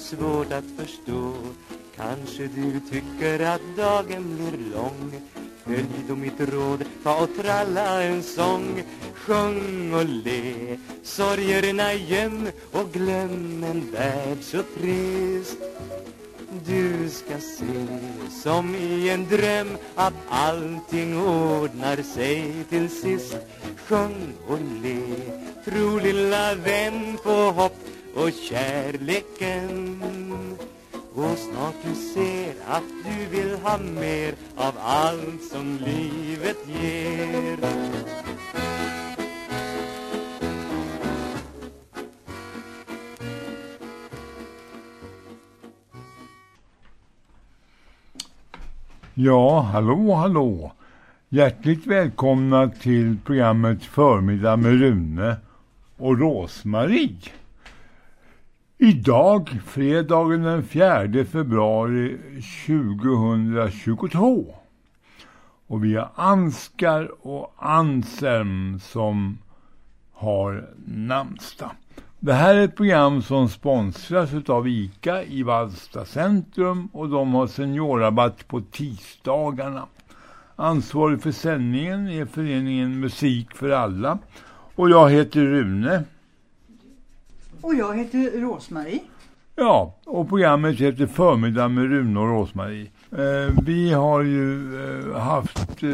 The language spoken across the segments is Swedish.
svårt att förstå. Kanske du tycker att dagen blir lång. Följ då mitt råd, ta och tralla en sång. Sjung och le, sorgerna göm och glöm en värld så trist. Du ska se som i en dröm att allting ordnar sig till sist. Sjung och le, tro lilla vän på hopp och kärleken och snart du ser att du vill ha mer av allt som livet ger Ja, hallå, hallå. Hjärtligt välkomna till programmet Förmiddag med Rune och Rosmarie. Idag, fredagen den 4 februari 2022. Och vi har Anskar och Anselm som har namnsdag. Det här är ett program som sponsras av ICA i Valsta centrum och de har seniorrabatt på tisdagarna. Ansvarig för sändningen är föreningen Musik för alla och jag heter Rune. Och jag heter Rosmarie. Ja, och programmet heter Förmiddag med Rune och Rosmarie. Eh, vi har ju eh, haft eh,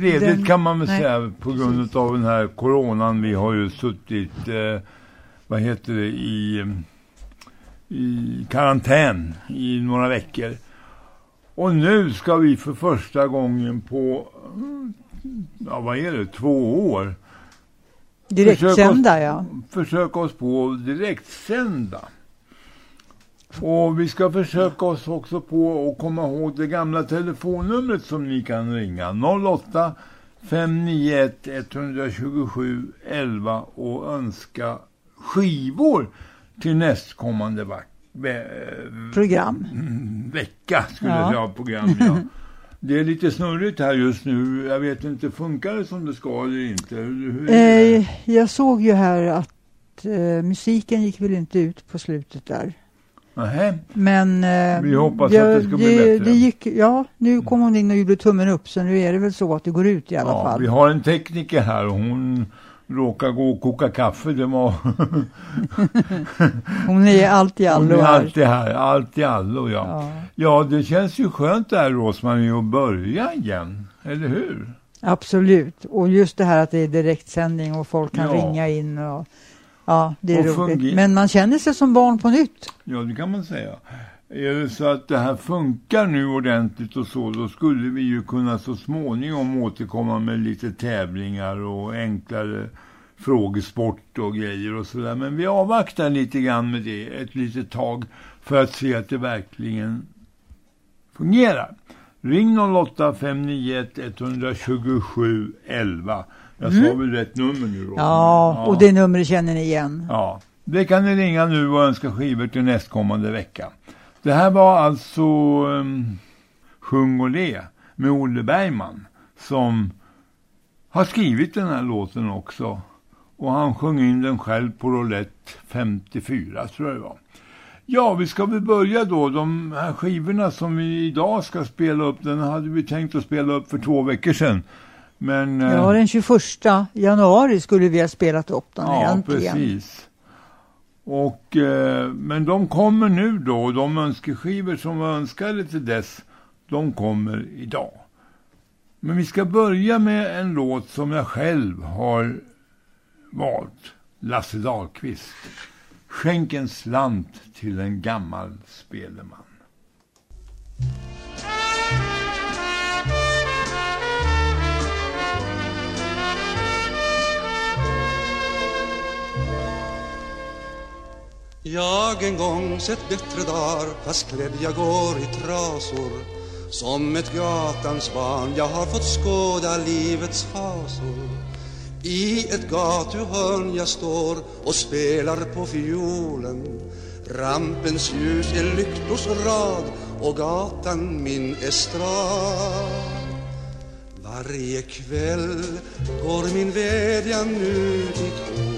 ledigt den, kan man väl nej, säga på grund precis. av den här coronan. Vi har ju suttit eh, vad heter det, i, i karantän i några veckor. Och nu ska vi för första gången på, ja vad är det, två år. Direktsända, ja. Försöka oss på direktsända. Och vi ska försöka oss också på att komma ihåg det gamla telefonnumret som ni kan ringa. 08 591 127 11 och önska skivor till nästkommande program. vecka skulle ja. jag säga program. Ja. Det är lite snurrigt här just nu. Jag vet inte, funkar det som det ska eller inte? Eh, jag såg ju här att eh, musiken gick väl inte ut på slutet där. Nähä. Men eh, vi hoppas jag, att det ska bli bättre. Det gick, ja, nu kom hon in och gjorde tummen upp så nu är det väl så att det går ut i alla ja, fall. Vi har en tekniker här och hon råkar gå och koka kaffe. Det var Hon är allt i allo Hon är alltid här, allt i allo ja. ja. Ja, det känns ju skönt där Rosmarie att börja igen, eller hur? Absolut, och just det här att det är direktsändning och folk kan ja. ringa in och ja, det är och roligt. Men man känner sig som barn på nytt. Ja, det kan man säga. Är det så att det här funkar nu ordentligt och så, då skulle vi ju kunna så småningom återkomma med lite tävlingar och enklare frågesport och grejer och sådär. Men vi avvaktar lite grann med det ett litet tag för att se att det verkligen fungerar. Ring 08 591 127 11. Jag mm. sa väl rätt nummer nu då? Ja, ja, och det numret känner ni igen. Ja, det kan ni ringa nu och önska skivor till nästkommande vecka. Det här var alltså um, Sjung och le med Olle Bergman som har skrivit den här låten också. Och han sjöng in den själv på roulette 54 tror jag det var. Ja, vi ska väl börja då. De här skivorna som vi idag ska spela upp, den hade vi tänkt att spela upp för två veckor sedan. Men, ja, den 21 januari skulle vi ha spelat upp den ja, egentligen. Ja, precis. Och, eh, men de kommer nu då, de önskeskivor som var önskade till dess, de kommer idag. Men vi ska börja med en låt som jag själv har valt. Lasse Dahlqvist. Skänk en slant till en gammal speleman. Jag en gång sett bättre dagar fast klädd jag går i trasor. Som ett gatans barn jag har fått skåda livets fasor. I ett gatuhörn jag står och spelar på fiolen. Rampens ljus är lyktors rad och gatan min estrad. Varje kväll går min vädjan ut i toner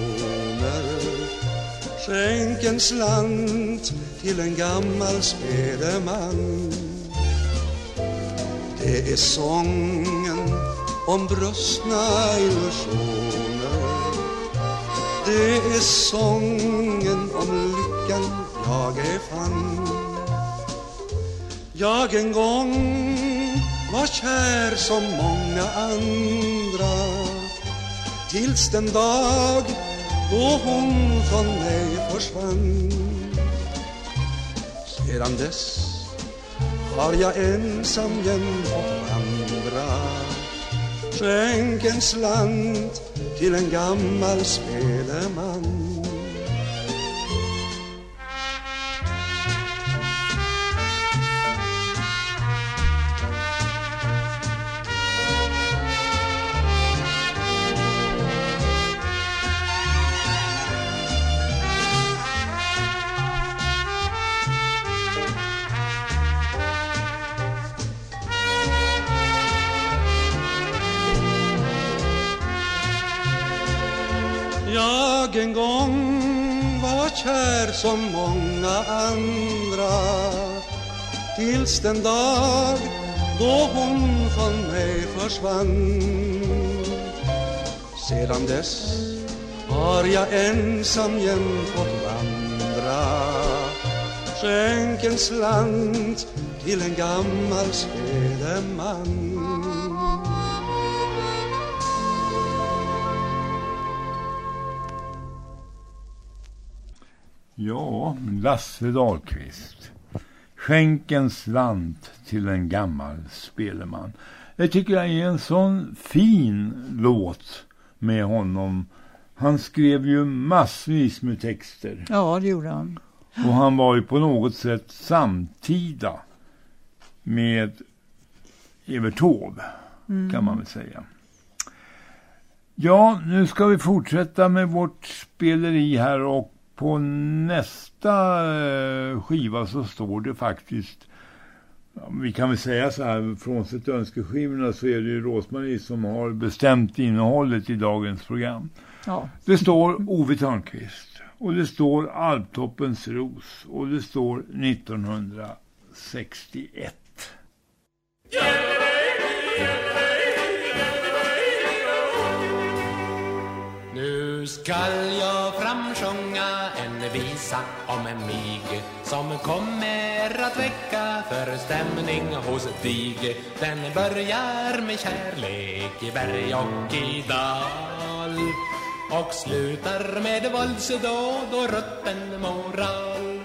Skänk en slant till en gammal spedeman Det är sången om brustna illusioner Det är sången om lyckan jag är fann Jag en gång var kär som många andra Tills den dag då hon från mig försvann. Sedan dess har jag ensam jämt fått vandra Skänk en slant till en gammal speleman. Jag en gång var kär som många andra. Tills den dag då hon från mig försvann. Sedan dess har jag ensam jämt fått vandra. Skänk en slant till en gammal speleman Ja, Lasse Dahlqvist. Skänk en slant till en gammal speleman. Det tycker jag är en sån fin låt med honom. Han skrev ju massvis med texter. Ja, det gjorde han. Och han var ju på något sätt samtida med Evert Taube, mm. kan man väl säga. Ja, nu ska vi fortsätta med vårt speleri här och på nästa eh, skiva så står det faktiskt vi kan väl säga så här, frånsett önskeskivorna så är det ju Rosmarie som har bestämt innehållet i dagens program. Ja. Det står Ove Törnqvist och det står Alptoppens ros och det står 1961. Nu skall jag framsjunga en visa om en mig som kommer att väcka förstämning hos dig. Den börjar med kärlek i berg och i dal och slutar med våldsdåd och rutten moral.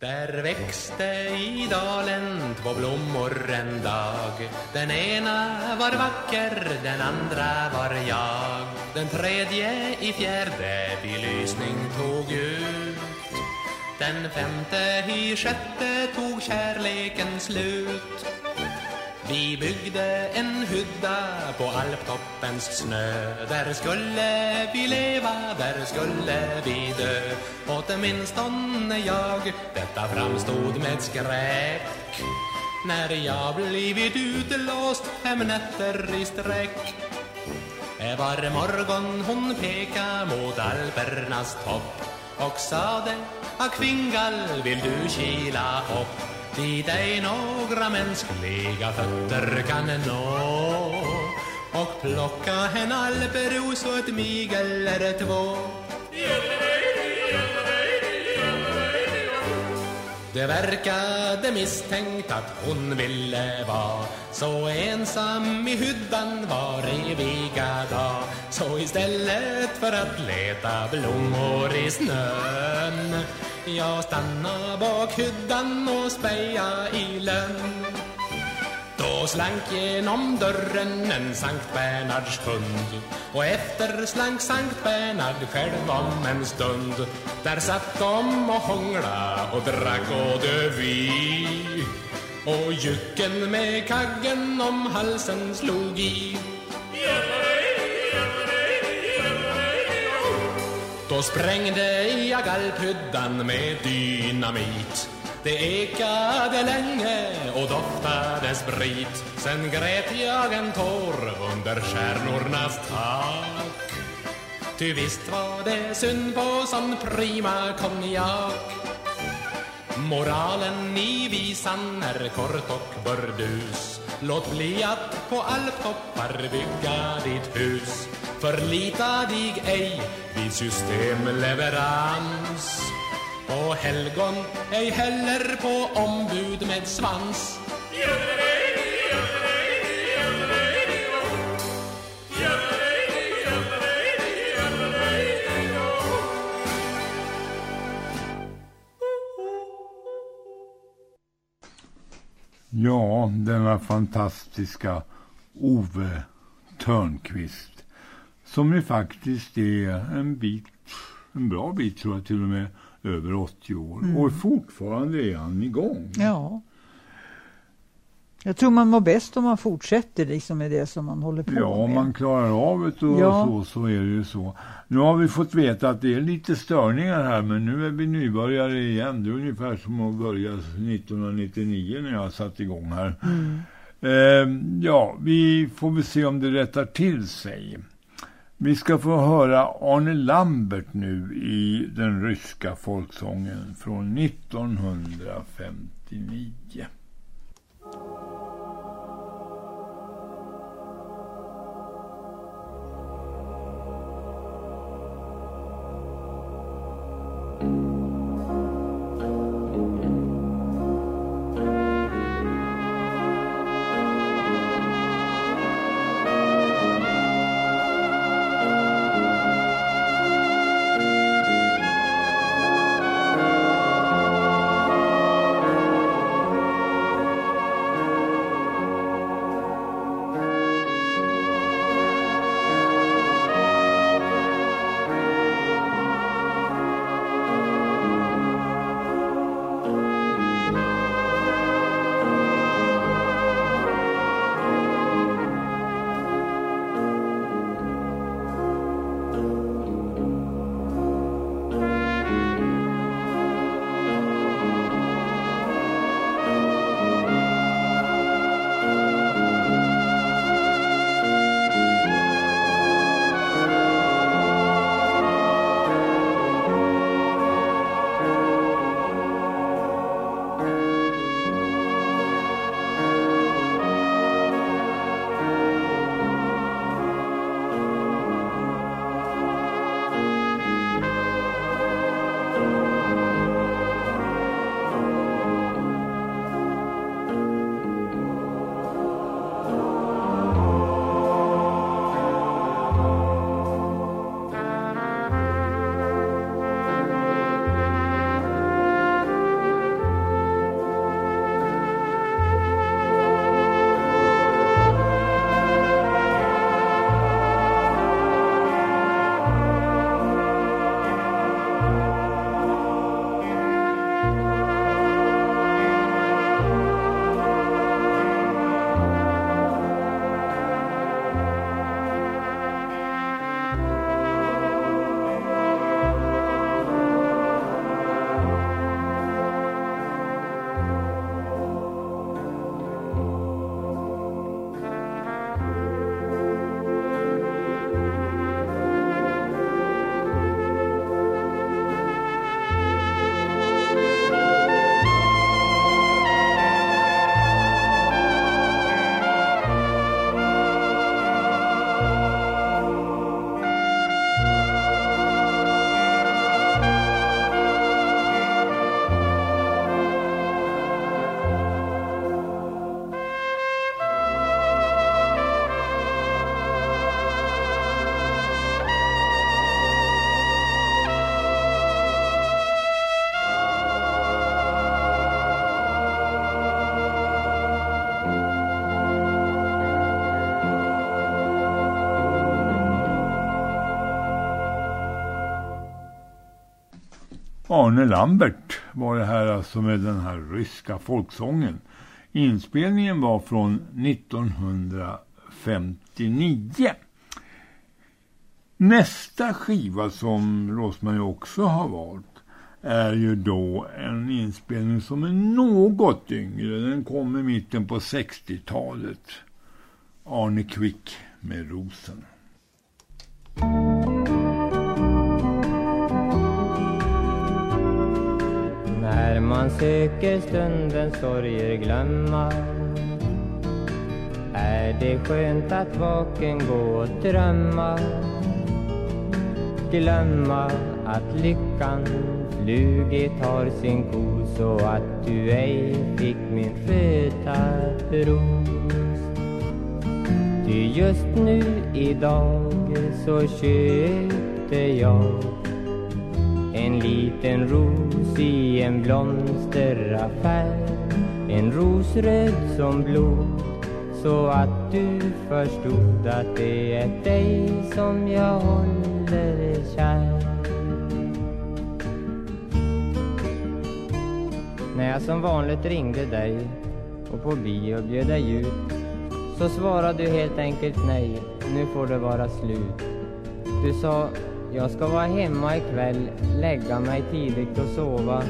Där växte i dalen två blommor en dag. Den ena var vacker, den andra var jag. Den tredje i fjärde belysning tog ut. Den femte i sjätte tog kärleken slut vi byggde en hydda på alptoppens snö Där skulle vi leva, där skulle vi dö. Åtminstone jag, detta framstod med skräck. När jag blivit utelåst fem nätter i sträck. Var morgon hon peka mot alpernas topp Och sade, Akvingal vill du kila upp? Dit ej några mänskliga fötter kan nå. Och plocka en alperos ett mig eller två. Det verkade misstänkt att hon ville vara. Så ensam i hyddan var eviga dag. Så istället för att leta blommor i snön. Jag stanna bak hyddan och speja i lönn då slank genom dörren en Sankt Bernards hund Och efter slank Sankt Bernard själv om en stund Där satt de och hångla och drack och dövi Och jycken med kaggen om halsen slog i. Då sprängde jag gallpyddan med dynamit det ekade länge och doftade sprit. Sen grät jag en tår under stjärnornas tak. Ty visst var det synd på sån prima konjak. Moralen i visan är kort och burdus. Låt bli att på alptoppar bygga ditt hus. Förlita dig ej vid systemleverans på helgon, ej heller på ombud med svans. Ja, denna fantastiska Ove Törnqvist som ju faktiskt är en bit, en bra bit tror jag till och med över 80 år. Mm. Och fortfarande är han igång. Ja. Jag tror man mår bäst om man fortsätter liksom med det som man håller på ja, med. Ja, om man klarar av det och ja. så, så är det ju så. Nu har vi fått veta att det är lite störningar här, men nu är vi nybörjare igen. Det är ungefär som att börja 1999 när jag satt igång här. Mm. Eh, ja, vi får väl se om det rättar till sig. Vi ska få höra Arne Lambert nu i den ryska folksången från 1959. Arne Lambert var det här alltså med den här ryska folksången. Inspelningen var från 1959. Nästa skiva som Rosmarie också har valt är ju då en inspelning som är något yngre. Den kom i mitten på 60-talet. Arne Quick med Rosen. När man söker stundens sorger glömma är det skönt att vaken gå och drömma glömma att lyckan flugit har sin ko så att du ej fick min röda ros. Ty just nu idag så köpte jag en liten ros i en blomsteraffär En ros röd som blod så att du förstod att det är dig som jag håller kär När jag som vanligt ringde dig och på bio bjöd dig ut så svarade du helt enkelt nej, nu får det vara slut. Du sa, jag ska vara hemma ikväll, lägga mig tidigt och sova.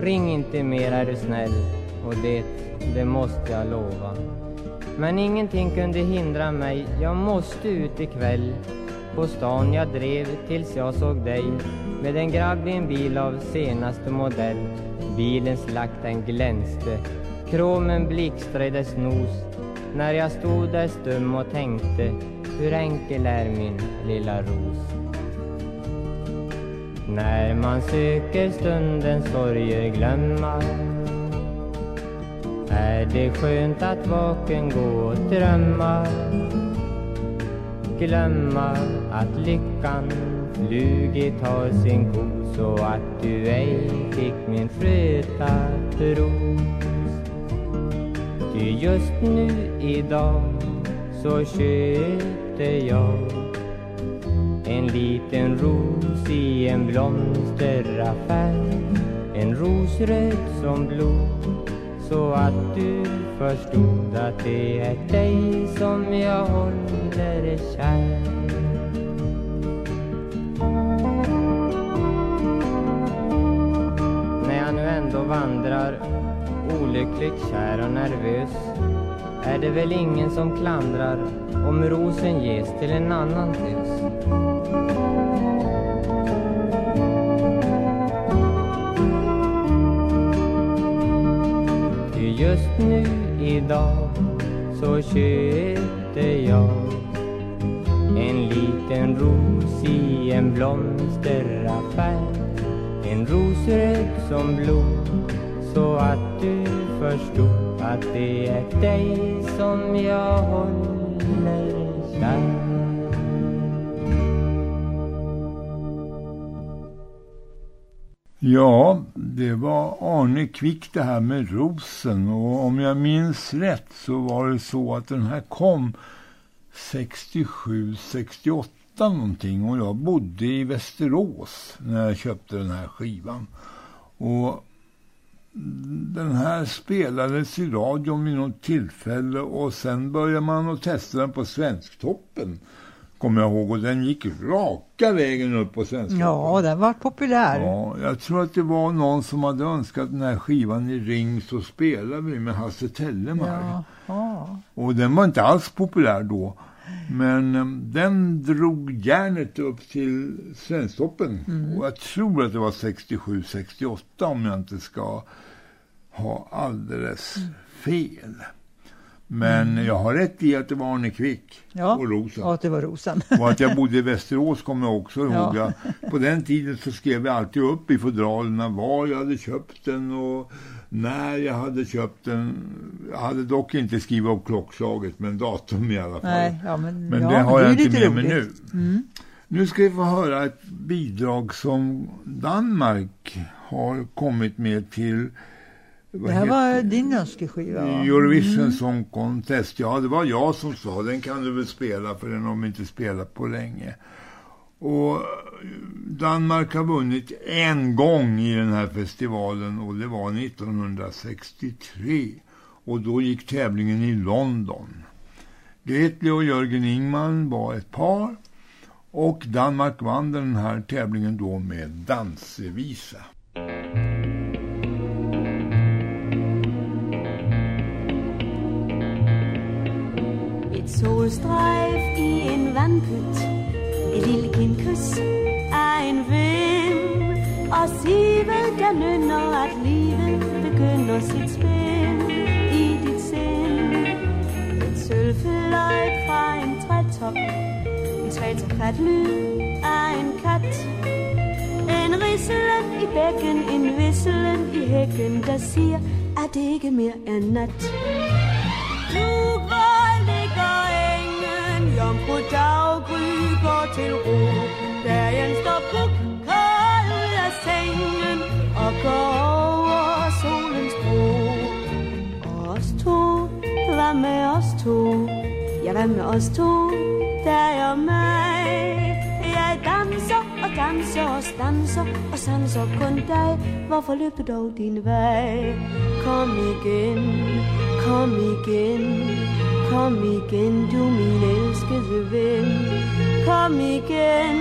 Ring inte mer är du snäll, och det, det måste jag lova. Men ingenting kunde hindra mig, jag måste ut ikväll. På stan jag drev tills jag såg dig med en grabb i en bil av senaste modell. Bilens lack den glänste, kromen blixtrade dess nos. När jag stod där stum och tänkte, hur enkel är min lilla ros. När man söker stundens sorger glömma. Är det skönt att vaken gå och drömma? Glömma att lyckan flugit har sin ko så att du ej fick min fröta ros. Ty just nu idag så köpte jag en liten ros i en blomsteraffär. En ros röd som blod. Så att du förstod att det är dig som jag håller kär. När jag nu ändå vandrar olyckligt kär och nervös är det väl ingen som klandrar om rosen ges till en annan tös just nu idag så köpte jag en liten ros i en blomsteraffär. En ros röd som blod så att du förstod att det är dig som jag håller kär. Ja, det var Arne Kvick det här med rosen. Och om jag minns rätt så var det så att den här kom 67-68 någonting. Och jag bodde i Västerås när jag köpte den här skivan. Och den här spelades i radion vid något tillfälle. Och sen började man att testa den på Svensktoppen kommer jag ihåg. Och den gick raka vägen upp på svenska. Ja, den var populär. Ja, jag tror att det var någon som hade önskat den här skivan i ring så spelade vi med Hasse Tellemar. Ja. Och den var inte alls populär då. Men um, den drog järnet upp till Svensktoppen. Mm. Och jag tror att det var 67-68 om jag inte ska ha alldeles mm. fel. Men mm. jag har rätt i att det var Arne Kvick ja, och Rosen. Ja, att det var Rosen. och att jag bodde i Västerås kommer jag också ihåg. Ja. På den tiden så skrev jag alltid upp i fodralerna var jag hade köpt den och när jag hade köpt den. Jag hade dock inte skrivit upp klockslaget men datum i alla fall. Nej, ja, men men ja, det har jag inte med roligt. mig nu. Mm. Nu ska vi få höra ett bidrag som Danmark har kommit med till det här var din önskeskiva Eurovision mm. Song Contest. Ja, det var jag som sa den kan du väl spela för den har vi inte spelat på länge. Och Danmark har vunnit en gång i den här festivalen och det var 1963 och då gick tävlingen i London. Gretli och Jörgen Ingman var ett par och Danmark vann den här tävlingen då med dansevisa. Et solstrejf i en vandpyt Et lille kindkys af en vind Og sivet der nynner at livet begynder sit spil i dit sind Et sølvfløjt fra en trætop En svalterkat lyd af en kat En risselen i bækken, en visselen i hækken Der siger, at det ikke mere er nat Nu Goddag, daggry går til ro Dagen står på kold ud af sengen Og går over solens bro Og os to, hvad med os to? Ja, hvad med os to? Dig og mig Jeg danser og danser og stanser Og sanser kun dig Hvorfor løb då dog din vej? Kom igen, kom igen Kom igen, du min älskade vän Kom igen,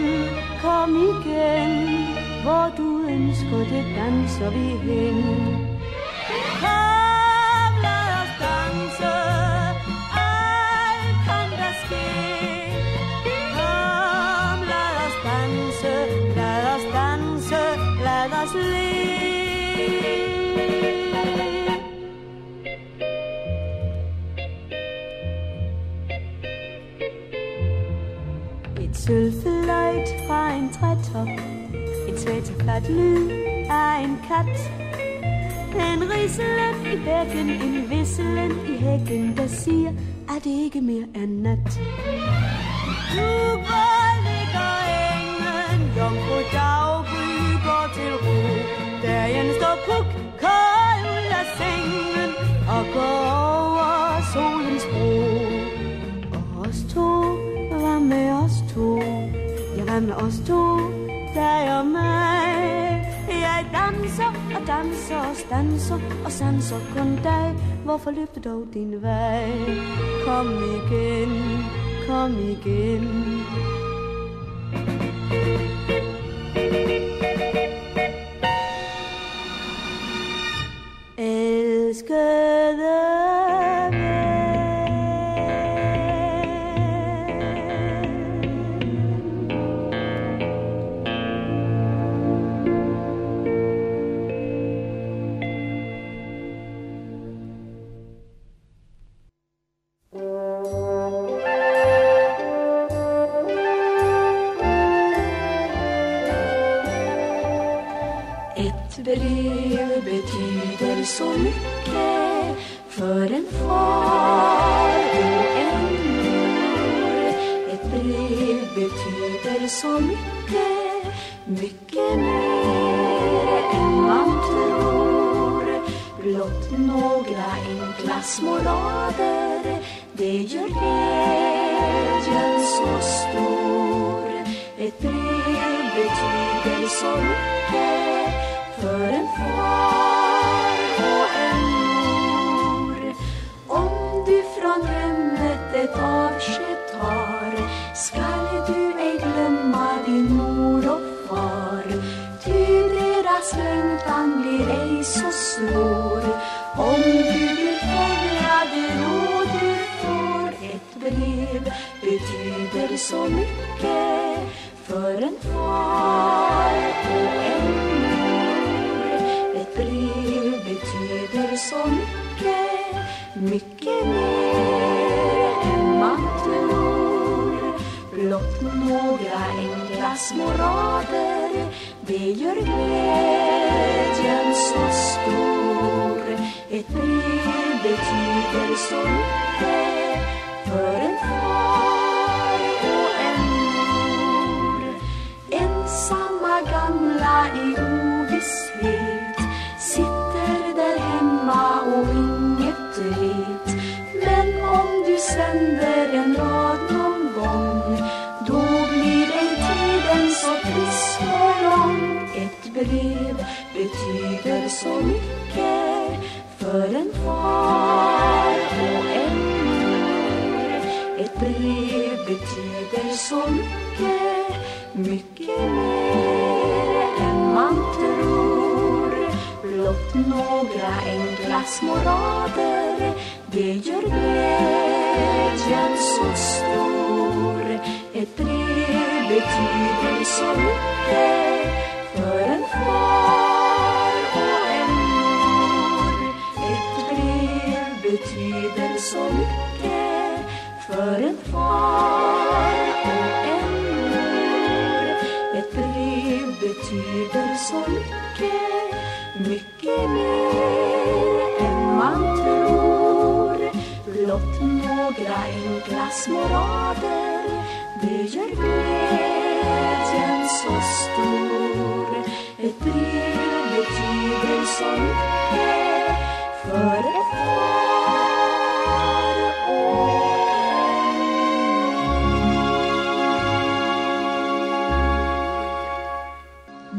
kom igen. Var du önskar det, dansar vi hen. En trætop En svætterflot lyd af en kat En riselen i bækken En visselen i hækken Der siger, at det ikke mere er nat Nu går ligger engen Jomfru daggry går til ro Dagen står puk kold ud af sengen Og går over solens bro Og os to var med os to Jeg var med os to dig og mig. Jeg danser og danser og stanser Og sanser kun dig. Hvorfor löpte du dog din väg? Kom igen, kom igen.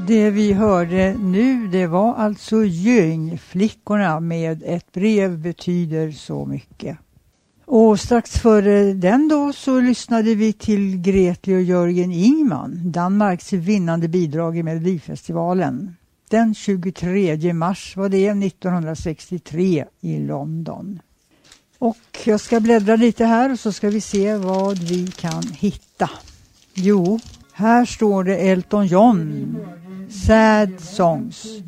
Det vi hörde nu det var alltså Göingflickorna med Ett brev betyder så mycket. Och strax före den då så lyssnade vi till Gretli och Jörgen Ingman, Danmarks vinnande bidrag i Melodifestivalen. Den 23 mars var det 1963 i London. Och jag ska bläddra lite här och så ska vi se vad vi kan hitta. Jo, här står det Elton John, Sad Songs.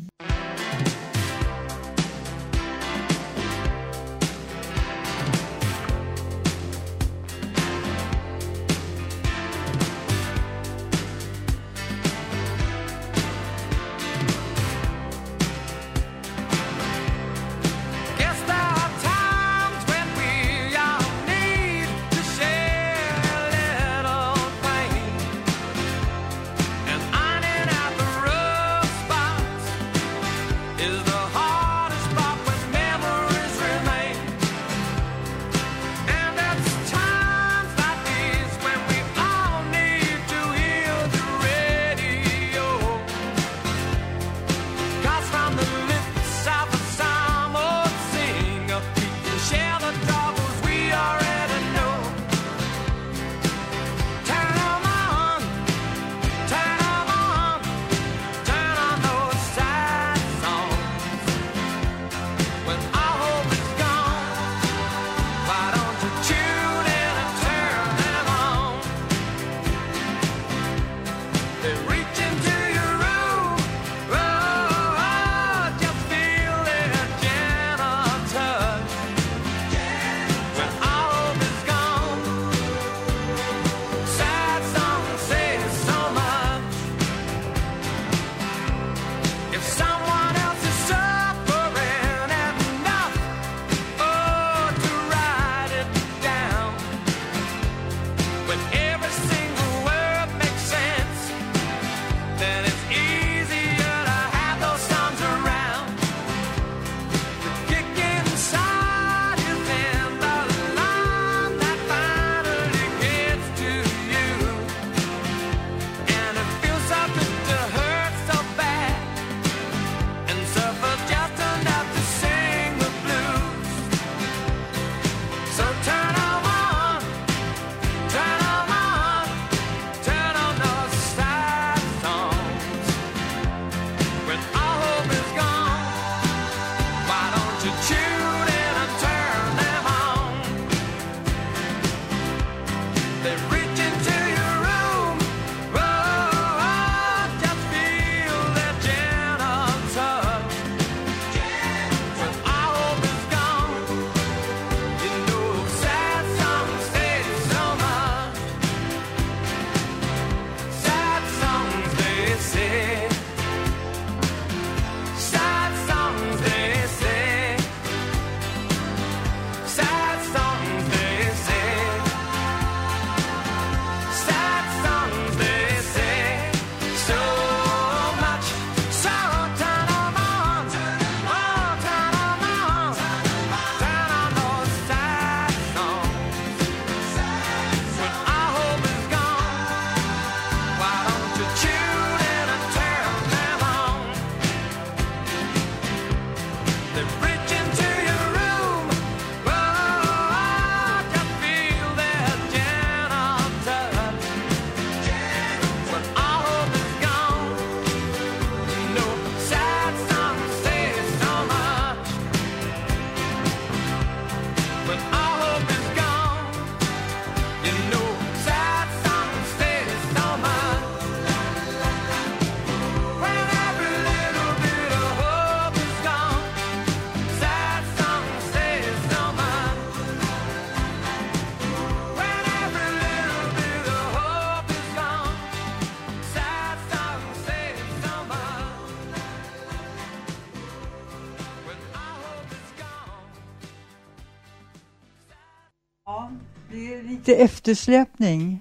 Lite eftersläpning.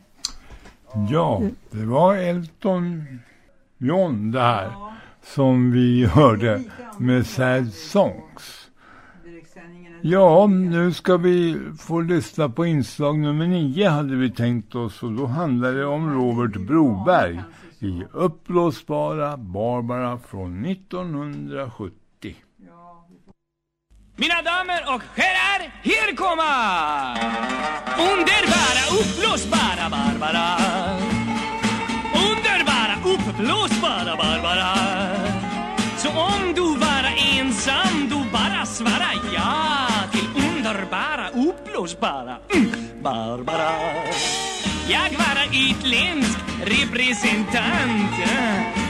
Ja, det var Elton John det här som vi hörde med Sad Songs. Ja, nu ska vi få lyssna på inslag nummer nio hade vi tänkt oss och då handlar det om Robert Broberg i Uppblåsbara Barbara från 1970. Mina damer och herrar, här kommer Underbara, uppblåsbara Barbara. Underbara, uppblåsbara Barbara. Så om du vara ensam, du bara svara ja Till underbara, uppblåsbara mm, Barbara. Jag vara utländsk representant.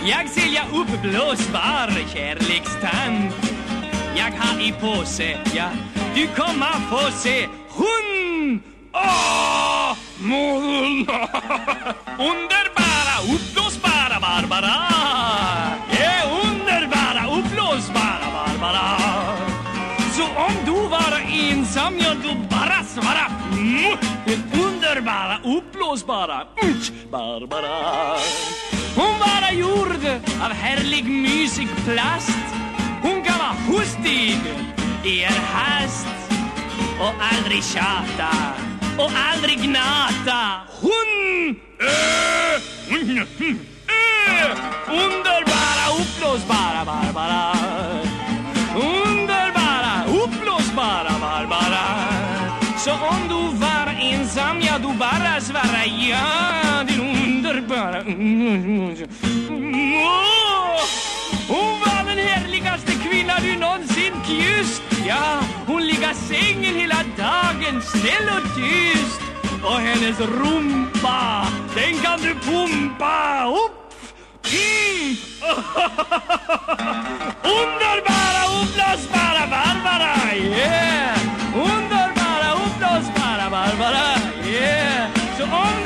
Jag sälja uppblåsbar kärlekstant jag har i påse, ja. Du kommer få se hon Åh, mon Underbara, uppblåsbara Barbara. Ja, underbara, uppblåsbara Barbara. Så om du var ensam, ja du bara svara. Mm, Den underbara, uppblåsbara mm, Barbara. Hon var gjord av härlig mysig plast vara hostig i en hast och aldrig tjata och aldrig gnata. Hon är underbara, uppblåsbara Barbara. Underbara, uppblåsbara Barbara. Så om du var ensam, ja du bara svara ja, din underbara... Hon var den vackraste kvinna du någonsin kysst. Ja, hon ligger sängen hela dagen, snäll och tyst. Och hennes rumpa, den kan du pumpa upp. Mm. Underbara, uppblåsbara Barbara, yeah. Underbara, uppblåsbara Barbara, yeah. Så om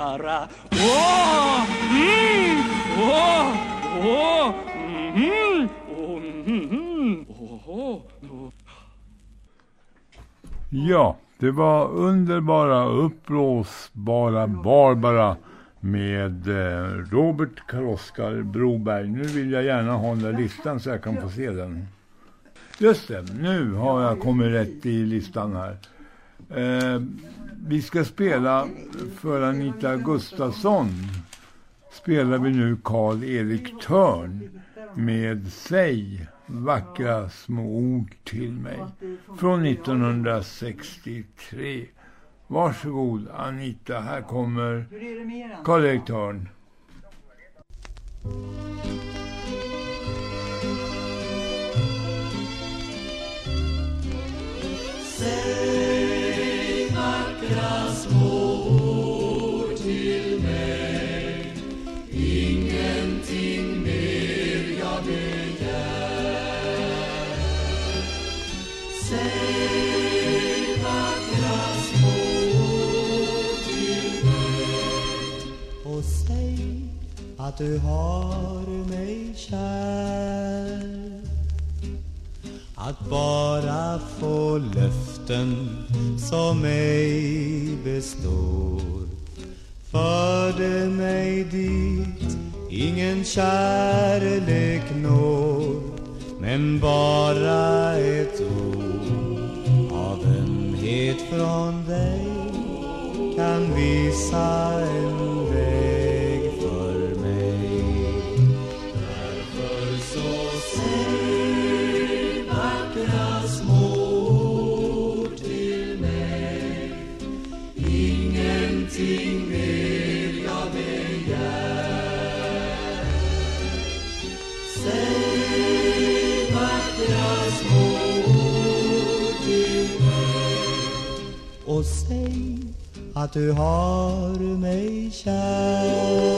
bara Åh, mm, åh, åh, mm, åh, mm, åh. Ja, det var underbara, uppblåsbara Barbara med eh, Robert Karoskar Broberg. Nu vill jag gärna ha den där listan så jag kan få se den. Just det, nu har jag kommit rätt i listan här. Eh, vi ska spela för Anita Gustafsson. Spelar vi nu Karl-Erik Törn med Säg vackra små ord till mig från 1963. Varsågod Anita, här kommer Karl-Erik Törn. Säg att du har mig kär. Att bara få löften som ej består. Förde mig dit ingen kärlek når Men bara ett ord av ömhet från dig kan visa en och säg att du har mig kär.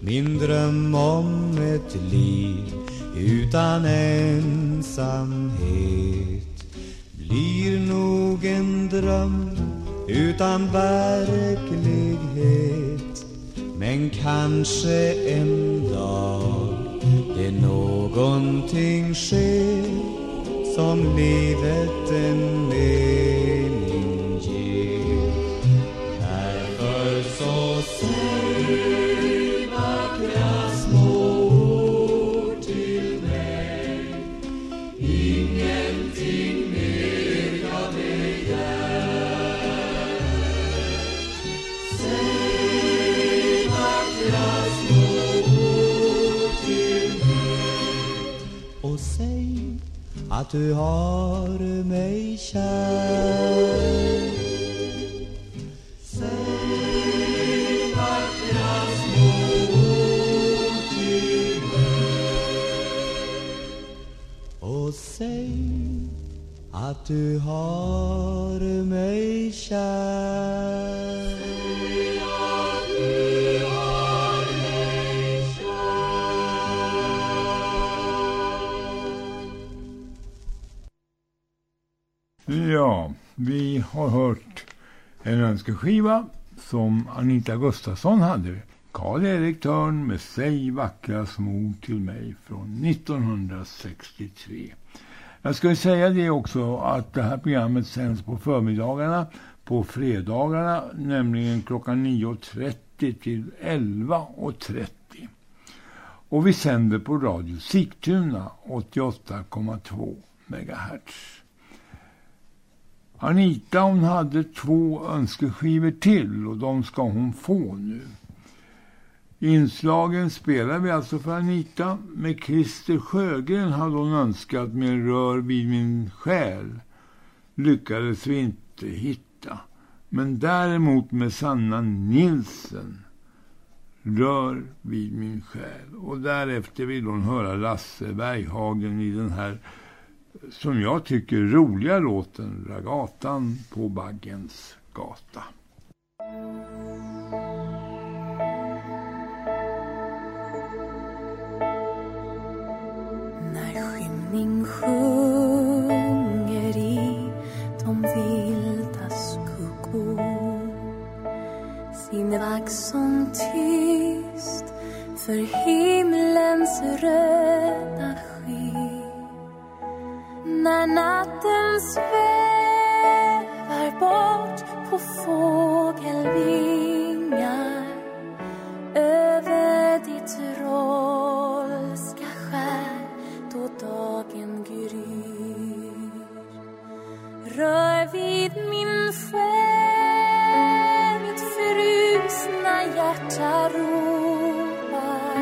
Min dröm om ett liv utan ensamhet blir nog en dröm utan verklighet. Men kanske en dag det någonting sker som livet är med att du har mig kär. Säg att du har mig kär. Säg att du har mig Ja, vi har hört en önskeskiva som Anita Gustafsson hade. Karl-Erik Törn med Säg vackra små ord till mig från 1963. Jag ska ju säga det också att det här programmet sänds på förmiddagarna på fredagarna, nämligen klockan 9.30 till 11.30. Och vi sänder på Radio Sigtuna 88,2 MHz. Anita hon hade två önskeskivor till och de ska hon få nu. Inslagen spelar vi alltså för Anita. Med Christer Sjögren hade hon önskat med Rör vid min själ. Lyckades vi inte hitta. Men däremot med Sanna Nilsen. Rör vid min själ. Och därefter vill hon höra Lasse Berghagen i den här som jag tycker roliga låten Ragatan på Baggens gata. Sanning sjunger i de vilda skuggor. Sin vaxsång tyst för himlens röda sken när natten svävar bort på fågelvind. Rör vid min själ, mitt frusna hjärta ropar.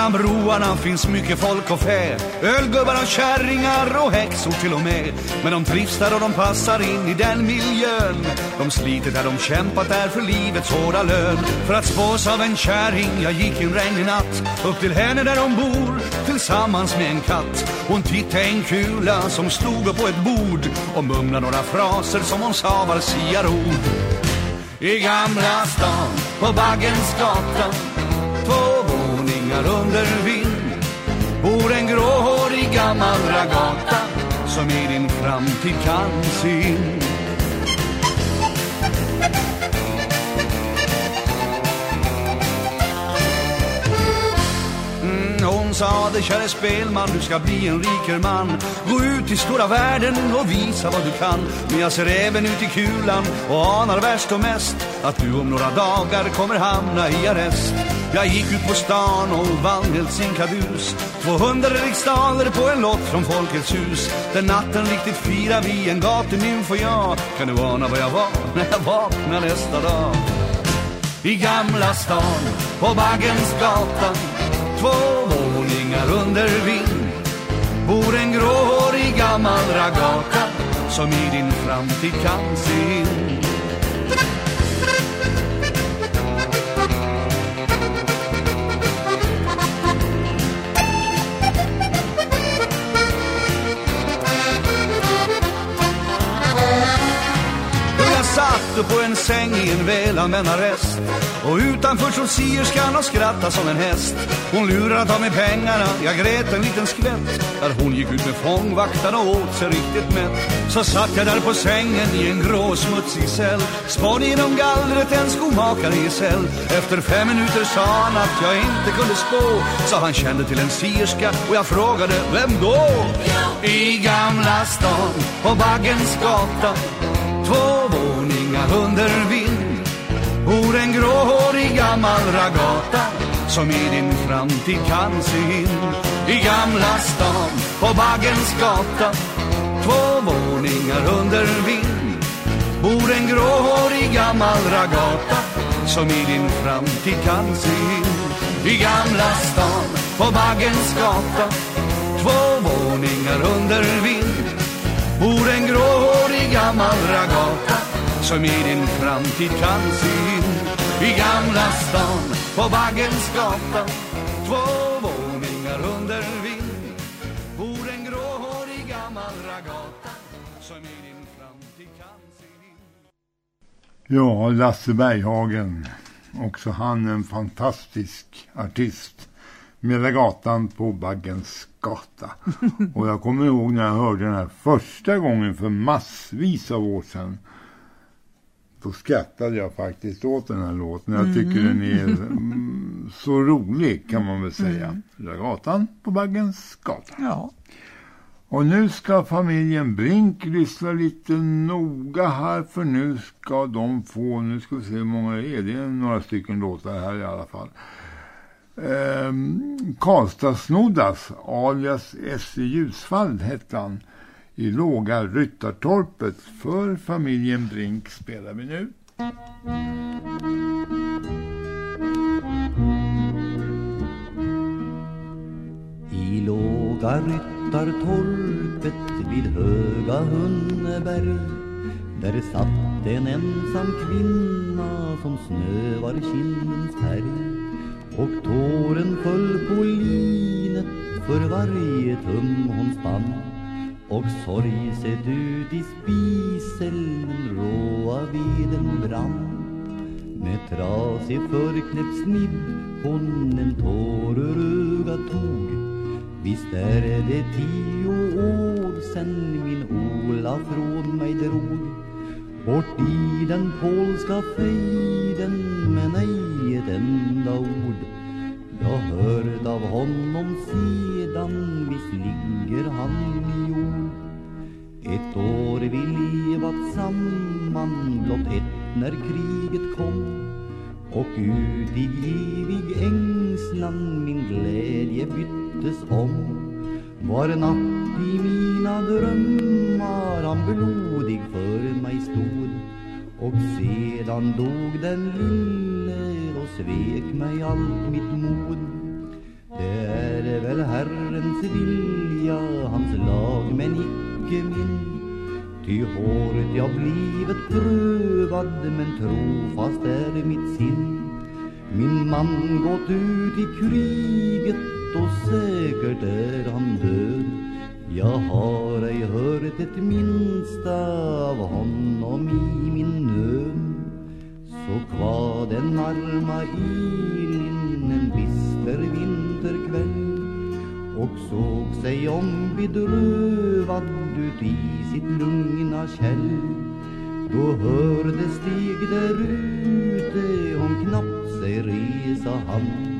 Mellan broarna finns mycket folk och fä. Ölgubbar och kärringar och häxor till och med. Men de trivs där och de passar in i den miljön. De sliter där de kämpat där för livets hårda lön. För att spås av en kärring jag gick en regnig natt Upp till henne där hon bor tillsammans med en katt. Hon tittade en kula som stod upp på ett bord Och mumlade några fraser som hon sa var siarord i Gamla stan på Baggens gata våningar under vind. Bor en gråhårig gammal ragata Som i din framtid kan se in Mm, Hon sade, käre spelman, du ska bli en riker man. Gå ut i stora världen och visa vad du kan. Men jag ser även ut i kulan och anar värst och mest Att du om några dagar kommer hamna i arrest. Jag gick ut på stan och vann helt sin kadus 200 riksdaler på en lott från Folkets hus. Den natten riktigt fira' vi en gatunymf och jag. Kan du ana vad jag var när jag vaknade nästa dag? I Gamla stan på Baggens gata. Två våningar under vind. Bor en gråhårig gammal ragata Som i din framtid kan se in. Satt på en säng i en välanvänd arrest Och utanför stod sierskan och skrattade som en häst. Hon lurade att ta mig pengarna, jag grät en liten skvätt. När hon gick ut med fångvaktarna och åt sig riktigt mätt Så satt jag där på sängen i en grå smutsig cell. Spådde genom gallret en skomakare i cell. Efter fem minuter sa han att jag inte kunde spå. Så han kände till en sierska och jag frågade vem då? I Gamla stan på Baggens gata Två våningar under vind. Bor en gråhårig gammal ragata Som i din framtid kan se in. I Gamla stan på Baggens gata. Två våningar under vind. Bor en gråhårig gammal ragata Som i din framtid kan se in. I Gamla stan på Baggens gata. Två våningar under vind. Bor en gråhårig gammal ragata Som i din framtid kan se in I Gamla stan på Baggens gata Två våningar under vind Bor en gråhårig gammal ragata Som i din framtid kan se in Ja, Lasse Berghagen. Också han en fantastisk artist. Med gatan på Baggens gata. Och jag kommer ihåg när jag hörde den här första gången för massvis av år sedan. Då skrattade jag faktiskt åt den här låten. Jag tycker den är mm, så rolig kan man väl säga. Lilla gatan på Baggens gata. Ja. Och nu ska familjen Brink lyssna lite noga här för nu ska de få, nu ska vi se hur många det är, det är några stycken låtar här i alla fall eh, Karlstadsnoddas alias S.E. Ljusfall hette han i Låga Ryttartorpet för familjen Brink spelar vi nu. I låga ryttartorpet vid höga Hunneberg Där satt en ensam kvinna som snö var kindens färg och tåren föll på linet för varje tum hon spann. Och sorgset ut i spisen den råa veden brann. Med trasig förknäppt snibb hon en tår ur ögat tog. Visst är det tio år sen min Ola från mig drog. Bort i den polska fejden men ej ett enda ord. Jag hörde av honom sedan, visst ligger han i jord. Ett år vi levat samman blott ett när kriget kom. Och ut i evig ängslan min glädje byttes om. Var natt i mina drömmar han blodig för mig stod. Och sedan dog den lille och svek mig allt mitt mod. Det är väl Herrens vilja, hans lag men icke min. Ty håret jag blivit prövad men trofast är mitt sinn. Min man gått ut i kriget och säkert är han död Jag har ej hört ett minsta av honom i min nöd. Så kvar den arma Elin en bister vinterkväll och såg sig om bedrövad ut i sitt lugna käll. Då hörde steg där ute hon knappt sig resa han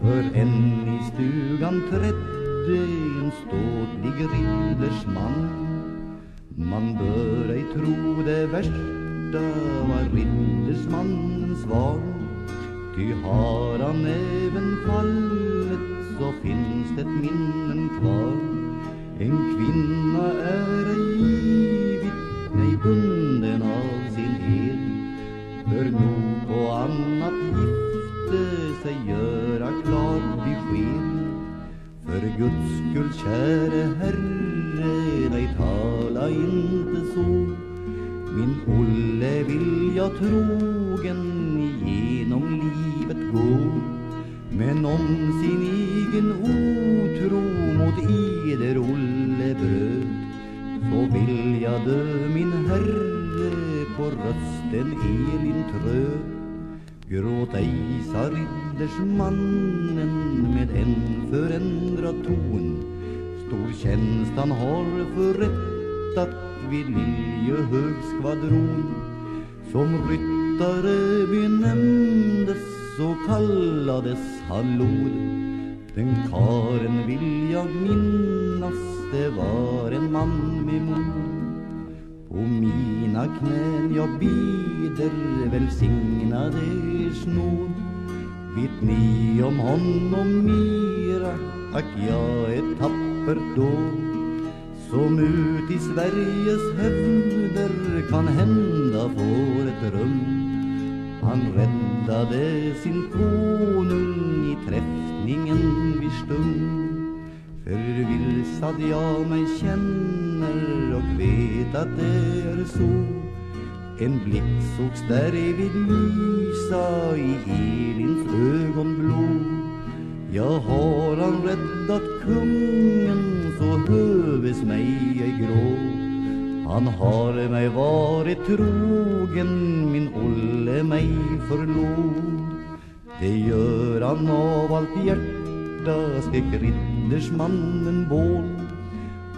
för än i stugan trädde en ståtlig riddersman Man. Bör ej tro det värsta var riddersmannens svar Ty har han även fallet så finns det minnen kvar. En kvinna är ej givit, nej bunden av sin ed. Bör nog på annat gift För Guds skull käre Herre, nej tala inte så. Min Olle vill jag trogen igenom livet gå. Men om sin egen otro mot eder Olle bröt så vill jag dö min herre på rösten Elin tröt. Gråt ej, sa riddersmannen med en förändrad ton. Stor tjänst han har förrättat vid Liljehögs skvadron Som ryttare benämndes och kallades Hallod. Den karen vill jag minnas Det var en man med mod På mina knän jag bider Välsignade ers nåd Vet ni om honom mera? Ack jag är tapper då. Som ut i Sveriges hävder Kan hända får ett rum han räddade sin konung i träffningen vid stund. Förvilsad jag mig känner och vet att det är så. En blick sågs där vid lysa i Elins ögonblå Jag har han räddat kungen så höves mig ej grå. Han har mig varit trogen, min Olle mig förlåt Det gör han av allt hjärta, skrek riddersmannen bål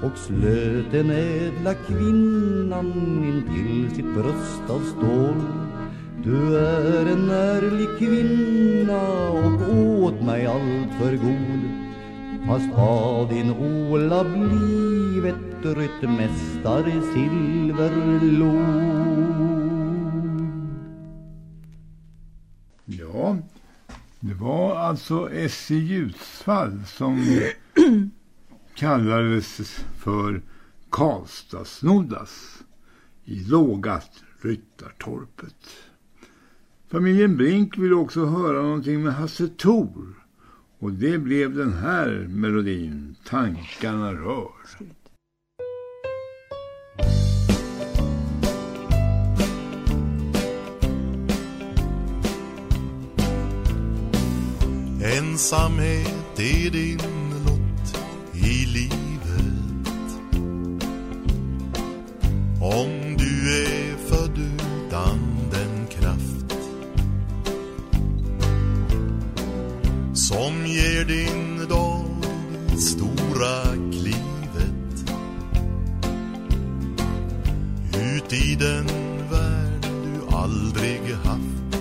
och slöt den ädla kvinnan in till sitt bröst av stål Du är en ärlig kvinna och åt mig allt för god Fast av din Ola blivet ryttmästare silverlod Ja, det var alltså S.E. Ljudsvall som kallades för Karlstadsnoddas i Lågat Ryttartorpet. Familjen Brink ville också höra någonting med Hasse Thor och det blev den här melodin, Tankarna rör. Ensamhet är din i livet. Om du är född utan den kraft Som ger din dag det stora klivet. Ut i den värld du aldrig haft.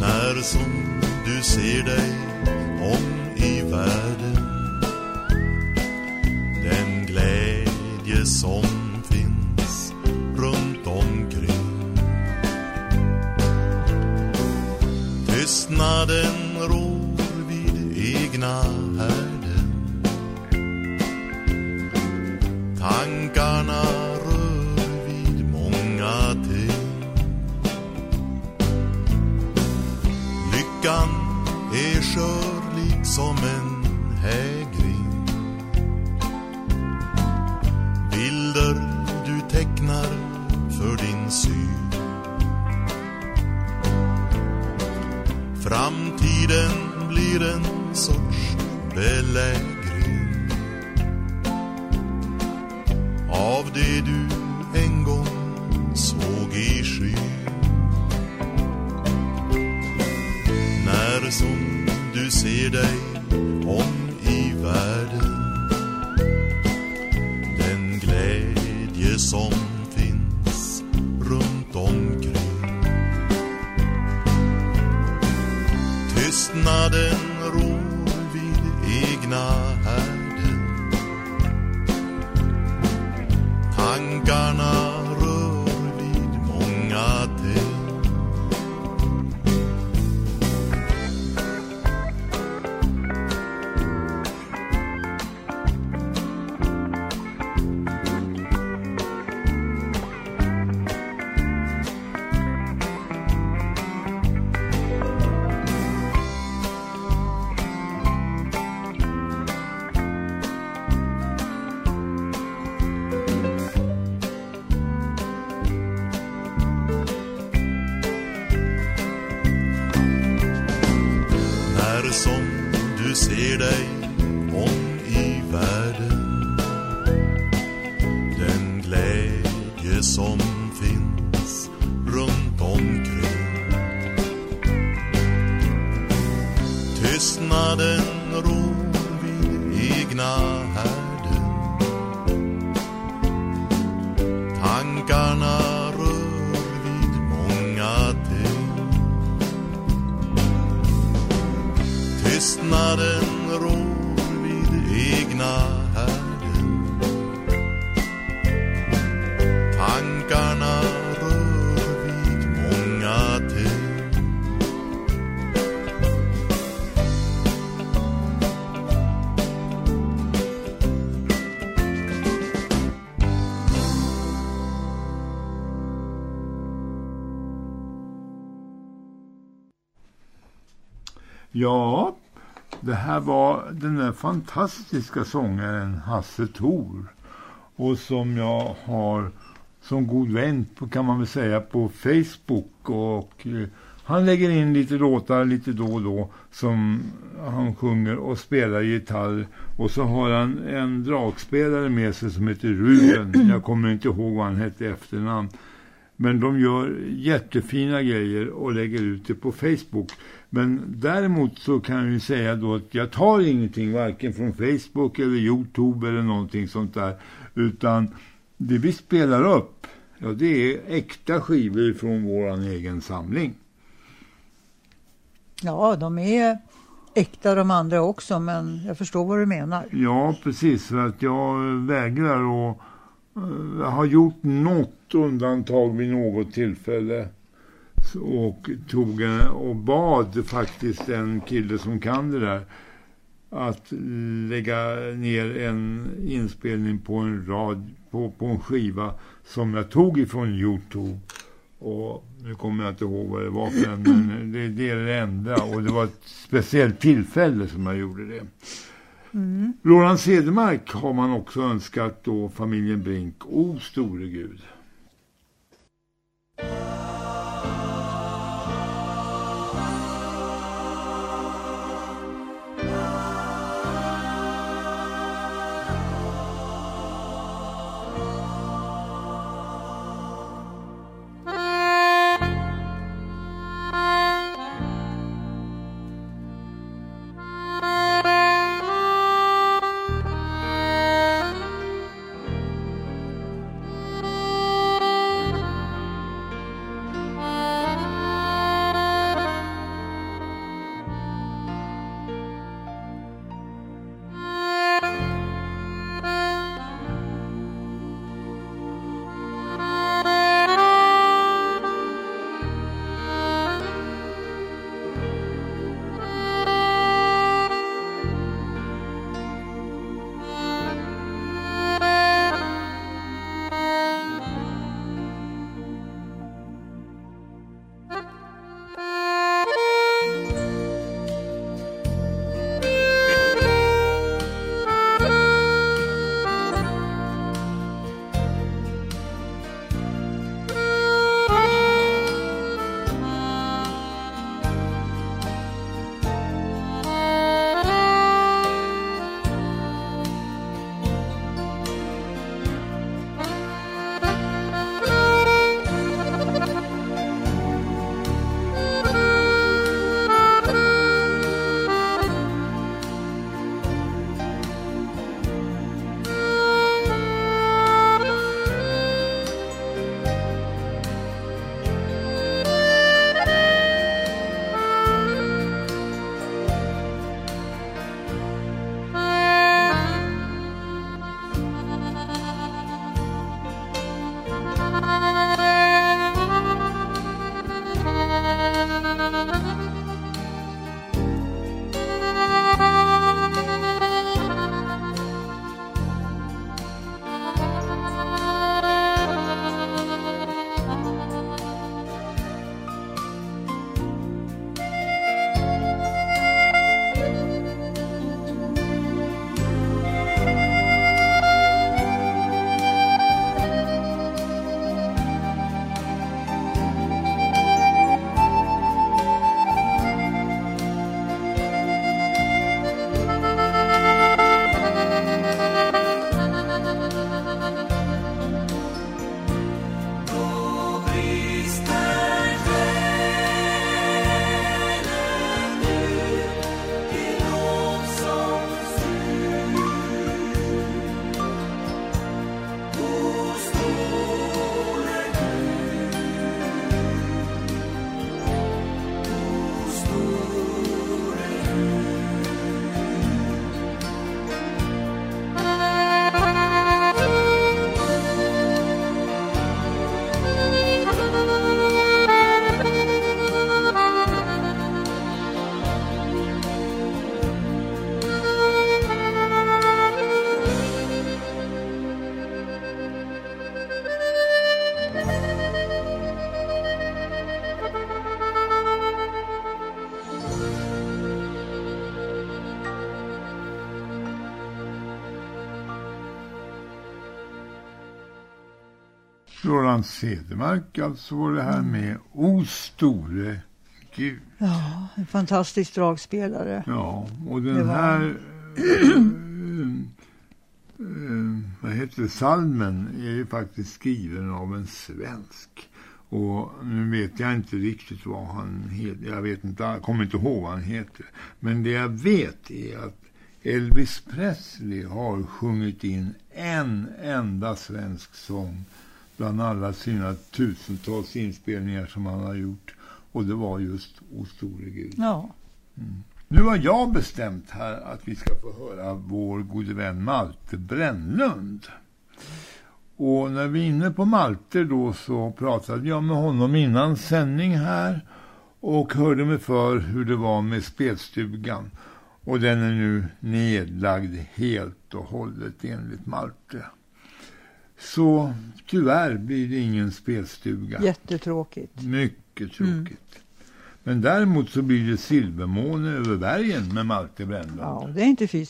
När som du ser dig om i världen den glädje som finns runt omkring. Tystnaden ror vid egna härden. Tankarna rör vid många ting. Lyckan är skör som en hägring. Bilder du tecknar för din syn. Framtiden blir en sorts belägring av det du en gång såg i skyn. När som du ser Ja, det här var den där fantastiska sångaren Hasse Thor. Och som jag har som god vän på, kan man väl säga på Facebook. Och eh, han lägger in lite låtar lite då och då som han sjunger och spelar gitarr. Och så har han en dragspelare med sig som heter Ruben. Jag kommer inte ihåg vad han hette efternamn. Men de gör jättefina grejer och lägger ut det på Facebook. Men däremot så kan jag ju säga då att jag tar ingenting varken från Facebook eller Youtube eller någonting sånt där. Utan det vi spelar upp, ja det är äkta skivor från våran egen samling. Ja, de är äkta de andra också, men jag förstår vad du menar. Ja, precis. För att jag vägrar att jag har gjort något undantag vid något tillfälle och tog en, och bad faktiskt en kille som kan det där att lägga ner en inspelning på en rad på, på en skiva som jag tog ifrån Youtube och nu kommer jag inte ihåg vad det var för en, men det, det är det enda och det var ett speciellt tillfälle som jag gjorde det. Mm. Roland Cedermark har man också önskat då familjen Brink. O store Gud. Roland Cedermark alltså var det här med O store Gud. Ja, en fantastisk dragspelare. Ja, och den var- här eh, eh, vad heter det, salmen är ju faktiskt skriven av en svensk. Och nu vet jag inte riktigt vad han heter. Jag vet inte, jag kommer inte ihåg vad han heter. Men det jag vet är att Elvis Presley har sjungit in en enda svensk sång bland alla sina tusentals inspelningar som han har gjort. Och det var just O store Gud. Ja. Nu har jag bestämt här att vi ska få höra vår gode vän Malte Brännlund. Och när vi är inne på Malte då så pratade jag med honom innan sändning här och hörde mig för hur det var med spelstugan. Och den är nu nedlagd helt och hållet enligt Malte. Så tyvärr blir det ingen spelstuga. Jättetråkigt. Mycket tråkigt. Men däremot så blir det silvermåne över bergen med Malte Brännlund. Ja, det är inte fy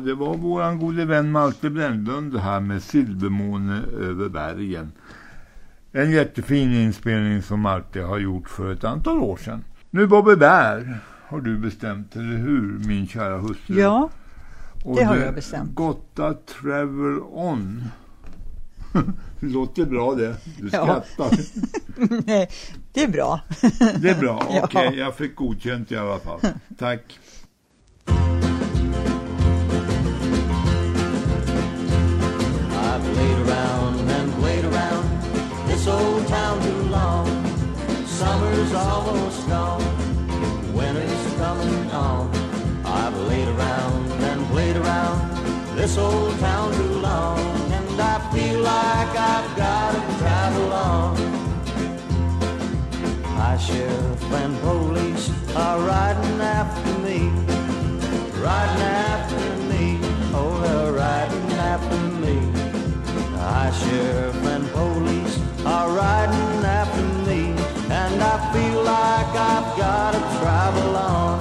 Ja, det var våran gode vän Malte Brännlund här med Silvermåne över bergen. En jättefin inspelning som Malte har gjort för ett antal år sedan. Nu Bobby Bär har du bestämt, eller hur min kära hustru? Ja, Och det har jag bestämt. Gotta Travel On. det låter bra det. Du Ja. skrattar. Nej, det är bra. Det är bra, Ja. okej. Jag fick godkänt i alla fall. Tack. Laid around and played around this old town too long. Summer's almost gone, winter's coming on. I've laid around and played around this old town too long, and I feel like I've got to travel on. High sheriff and police are riding after me, riding after Sheriff and police are riding after me, and I feel like I've got to travel on.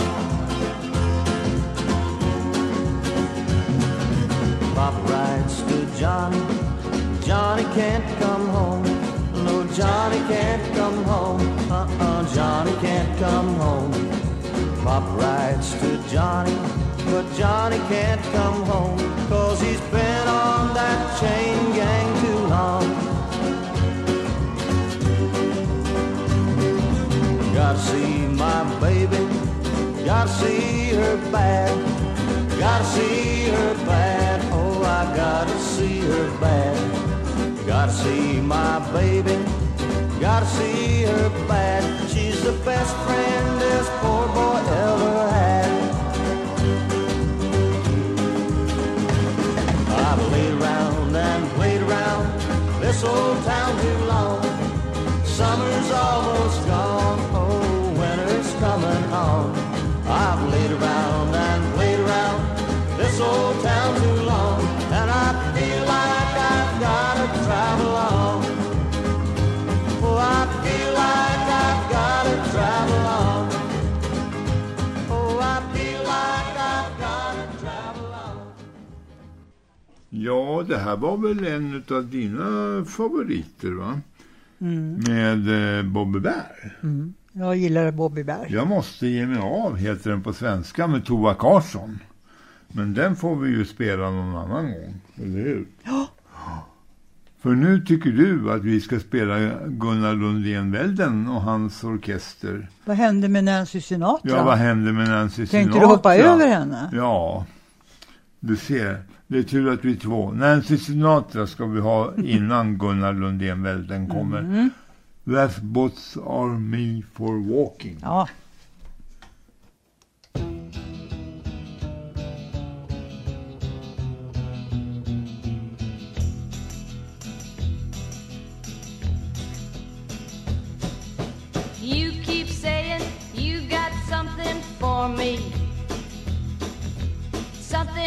Papa writes to Johnny, Johnny can't come home. No, Johnny can't come home. Uh-uh, Johnny can't come home. Pop writes to Johnny, but Johnny can't come home. Cause he's been on that chain Gotta see my baby, gotta see her bad, gotta see her bad. Oh, I gotta see her bad. Gotta see my baby, gotta see her bad. She's the best friend this poor boy ever had. I've laid around and played around this old town Ja, det här var väl en av dina favoriter va? Mm. Med eh, Bobby Bear. Mm. Jag gillar Bobby Bear. Jag måste ge mig av, heter den på svenska, med Tova Karlsson. Men den får vi ju spela någon annan gång, eller hur? Ja. För nu tycker du att vi ska spela Gunnar Lundén Välden och hans orkester. Vad hände med Nancy Sinatra? Ja, vad hände med Nancy Sinatra? Tänkte du hoppa över henne? Ja, du ser. Det är tur att vi är två. Nancy Sinatra ska vi ha innan Gunnar Lundén Välden kommer. Mm. That's bots are me for walking. Ja.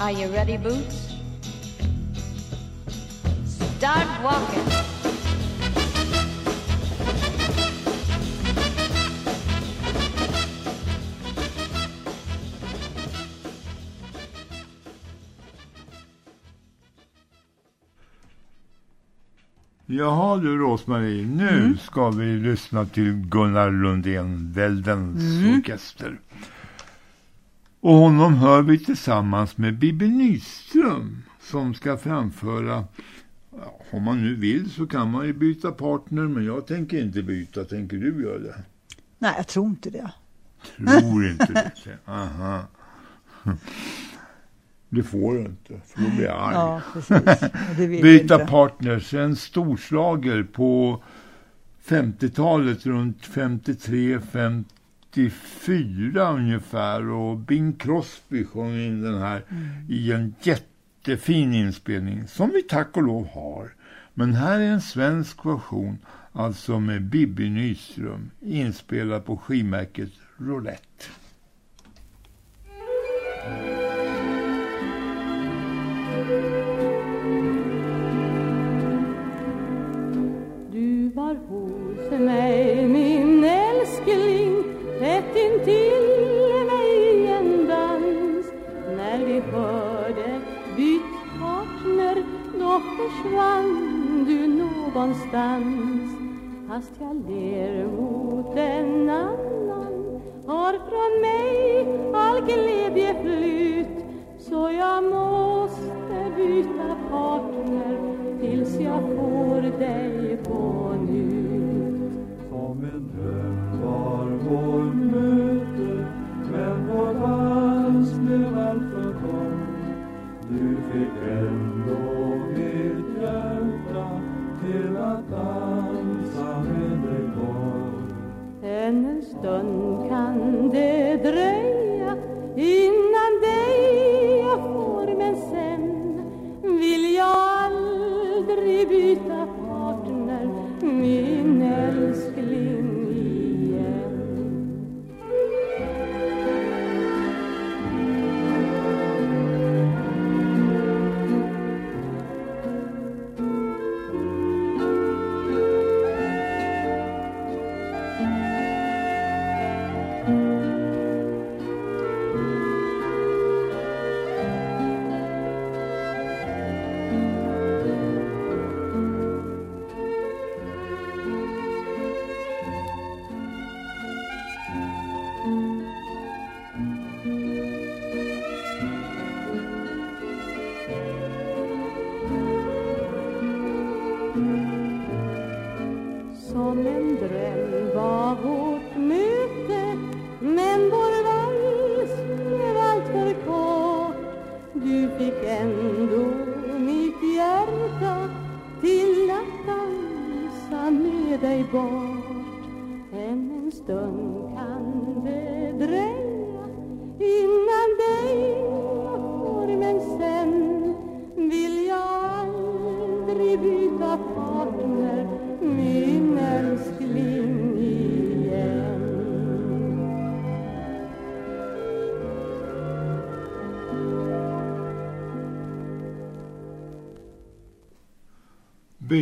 Are you ready, Boots? Start walking. Jaha du Rosmarie, nu Mm. ska vi lyssna till Gunnar Lundén Väldens Mm. orkester. Och honom hör vi tillsammans med Bibi Nyström som ska framföra, om man nu vill så kan man ju byta partner men jag tänker inte byta, tänker du göra det? Nej, jag tror inte det. Tror inte det. Aha. Det får du inte, för då blir jag arg. Ja, precis. Byta inte. partners, en storslager på 50-talet, runt 53, 54 ungefär. Och Bing Crosby sjöng in den här Mm. i en jättefin inspelning, som vi tack och lov har. Men här är en svensk version, alltså med Bibi Nyström, inspelad på skivmärket Roulette. Du var hos mig försvann du någonstans. Fast jag ler mot en annan. Har från mig all glädje flytt. Så jag måste byta partner tills jag får dig på nytt. Som en dröm var vår möte Än en stund kan det dröja innan dig jag får. Men sen vill jag aldrig byta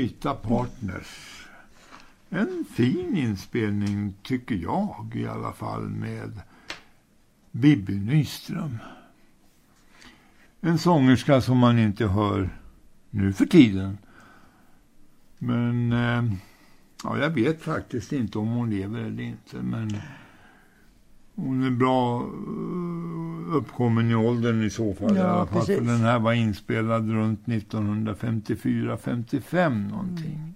Byta partners. En fin inspelning tycker jag i alla fall med Bibi Nyström. En sångerska som man inte hör nu för tiden. Men eh, ja, jag vet faktiskt inte om hon lever eller inte. Men hon är bra eh, uppkommen i åldern i så fall. Ja, i. För den här var inspelad runt 1954-55 någonting.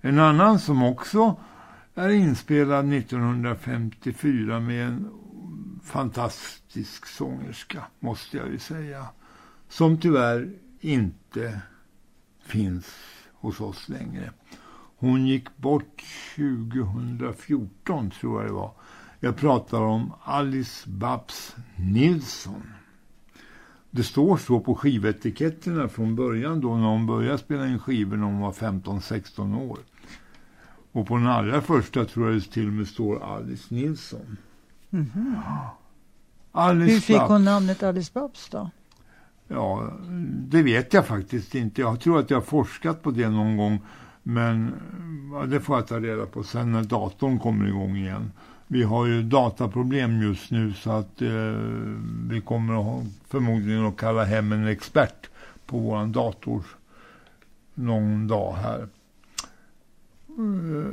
En annan som också är inspelad 1954 med en fantastisk sångerska, måste jag ju säga. Som tyvärr inte finns hos oss längre. Hon gick bort 2014 tror jag det var. Jag pratar om Alice Babs Nilsson. Det står så på skivetiketterna från början då när hon började spela in skivor när hon var 15-16 år. Och på den allra första tror jag det till och med står Alice Nilsson. Mhm. Alice Hur fick Babs. hon namnet Alice Babs då? Ja, det vet jag faktiskt inte. Jag tror att jag har forskat på det någon gång. Men ja, det får jag ta reda på sen när datorn kommer igång igen. Vi har ju dataproblem just nu så att eh, vi kommer att ha, förmodligen att kalla hem en expert på våran dator någon dag här. Eh,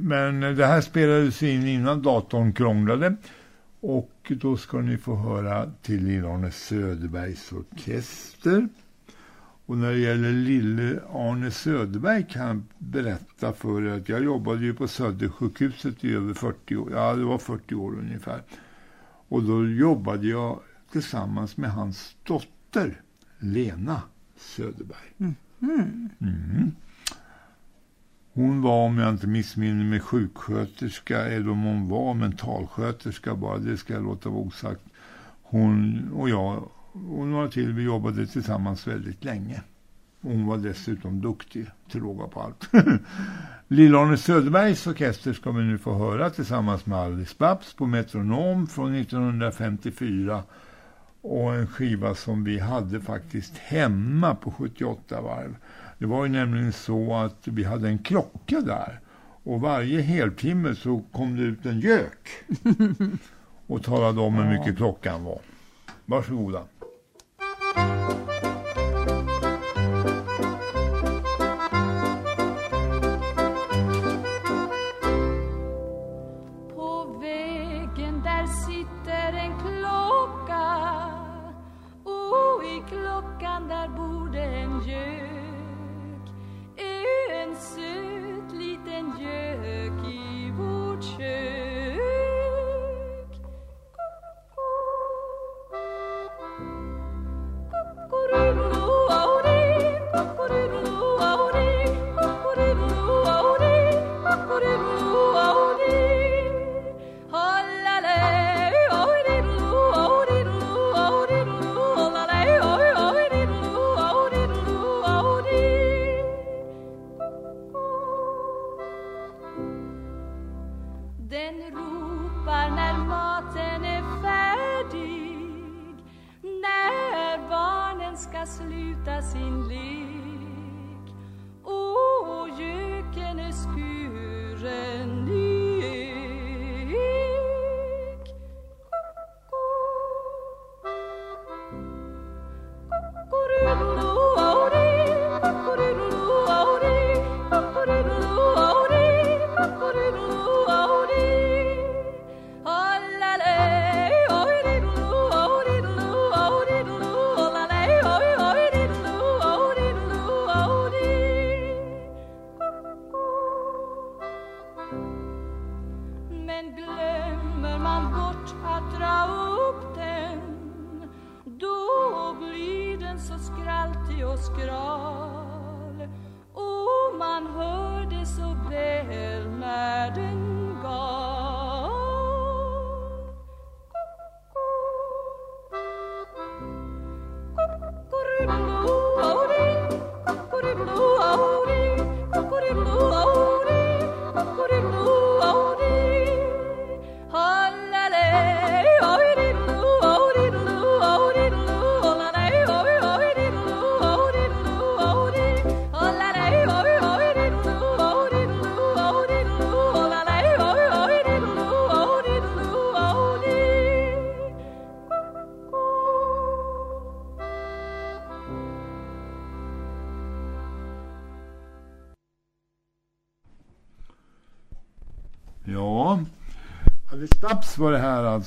men det här spelades in innan datorn krånglade. Och då ska ni få höra till Lill-Arne Söderbergs orkester. Och när det gäller Lille Arne Söderberg kan jag berätta för er att jag jobbade ju på Södersjukhuset i över 40 år. Ja, det var 40 år ungefär. Och då jobbade jag tillsammans med hans dotter Lena Söderberg. Mm. Mm. Hon var, om jag inte missminner mig, sjuksköterska eller om hon var mentalsköterska bara, det ska jag låta vara osagt. Hon och jag och några till, vi jobbade tillsammans väldigt länge. Hon var dessutom duktig till råga på allt. Lill-Arne Söderbergs orkester ska vi nu få höra tillsammans med Alice Babs på Metronom från 1954 och en skiva som vi hade faktiskt hemma på 78 varv. Det var ju nämligen så att vi hade en klocka där och varje heltimme så kom det ut en gök och talade om hur mycket klockan var. Varsågoda. På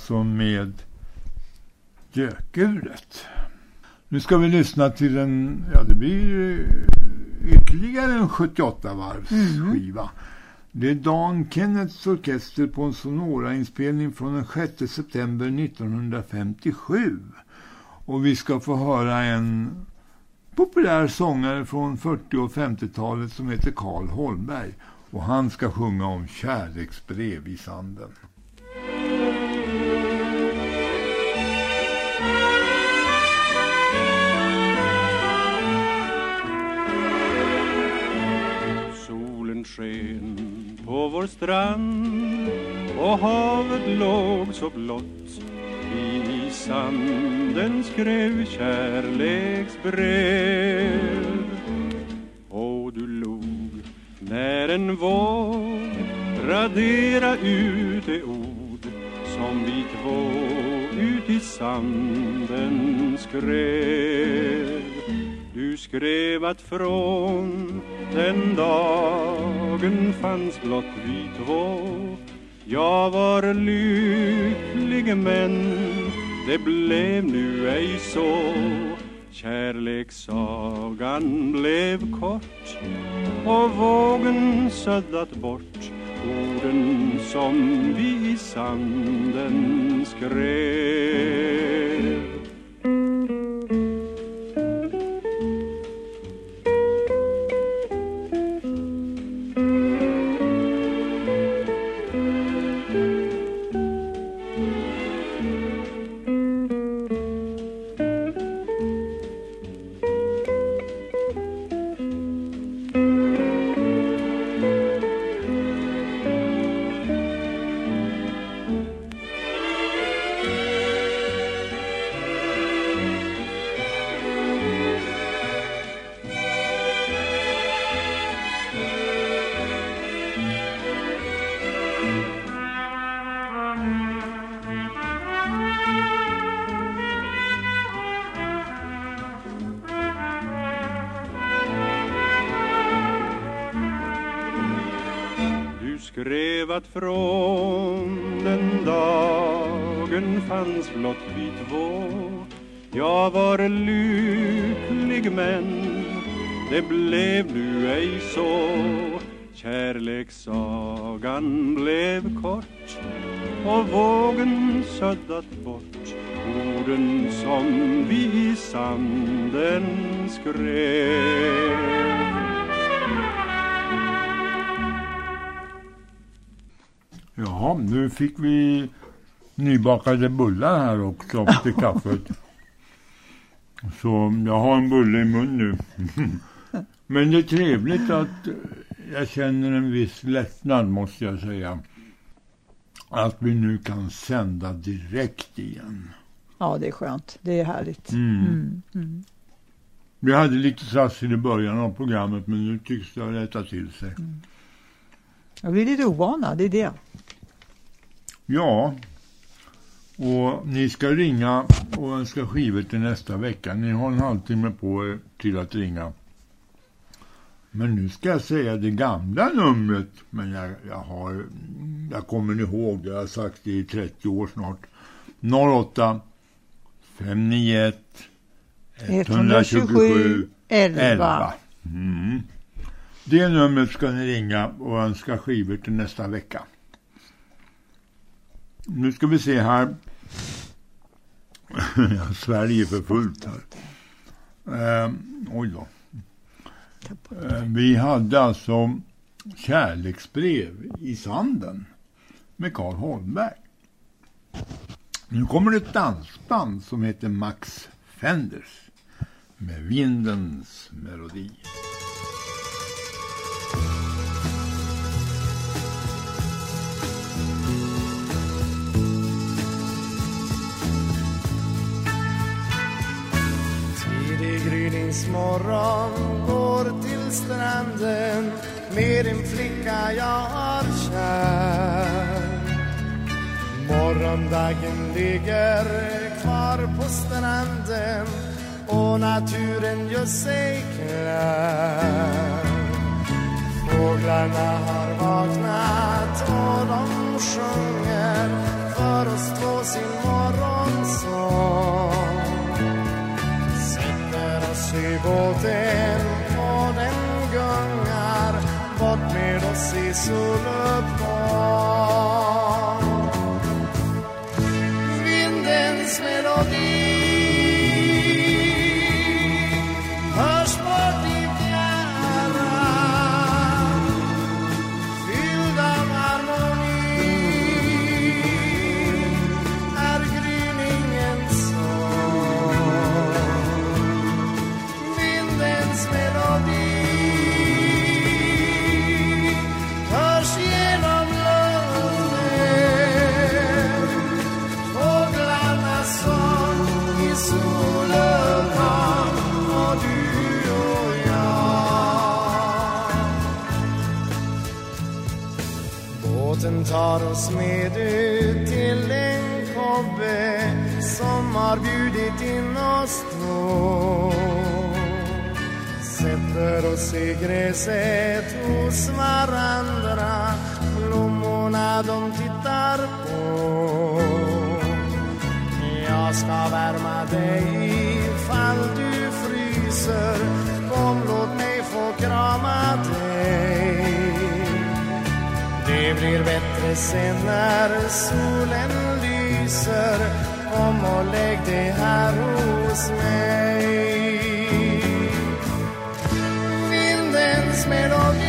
alltså med gökuret. Nu ska vi lyssna till en, ja det blir ytterligare en 78 varvs skiva. Det är Dan Kenneths orkester på en Sonora-inspelning från den 6 september 1957. Och vi ska få höra en populär sångare från 40- och 50-talet som heter Karl Holmberg. Och han ska sjunga om kärleksbrev i sanden. På vår strand och havet låg så blått I sanden skrev kärleksbrev. Och du log när en våg radera ut de ord som vi två ut i sanden skrev. Du skrev att från den dagen fanns blott vi två Jag var lycklig men det blev nu ej så. Kärlekssagan blev kort och vågen suddat bort. Orden som vi i sanden skrev. Nu fick vi nybakade bullar här också till kaffet. Så jag har en bulle i mun nu. Men det är trevligt att jag känner en viss lättnad måste jag säga. Att vi nu kan sända direkt igen. Ja, det är skönt. Det är härligt. Mm. Mm, mm. Vi hade lite trassel i början av programmet men nu tycks det ha rättat till sig. Jag blir lite ovana, det är det. Ja, och ni ska ringa och önska skivor till nästa vecka. Ni har en halvtimme på er till att ringa. Men nu ska jag säga det gamla numret. Men jag, jag har, jag kommer ihåg, jag har sagt det i 30 år snart. 08 591 127 11. Mm. Det numret ska ni ringa och önska skivor till nästa vecka. Nu ska vi se här. Jag sväljer för fullt här. Eh, oj då. Eh, vi hade alltså kärleksbrev i sanden med Karl Holmberg. Nu kommer det ett dansband som heter Max Fenders med vindens melodi. Tisdagsmorgon går till stranden med en flicka jag har kär. Morgondagen ligger kvar på stranden och naturen gör sig klar. Fåglarna har vaknat och de sjunger för oss två sin morgonsång i båten och den gungar bort med oss i soluppgång. Vindens melodi tar oss med ut till en kobbe som har bjudit in oss två. Sätter oss i gräset hos varandra Blommorna de tittar på. Jag ska värma dig ifall du fryser. Kom låt mig få krama dig blir bättre sen när solen lyser. Kom och lägg dig här hos mig. Vindens melodi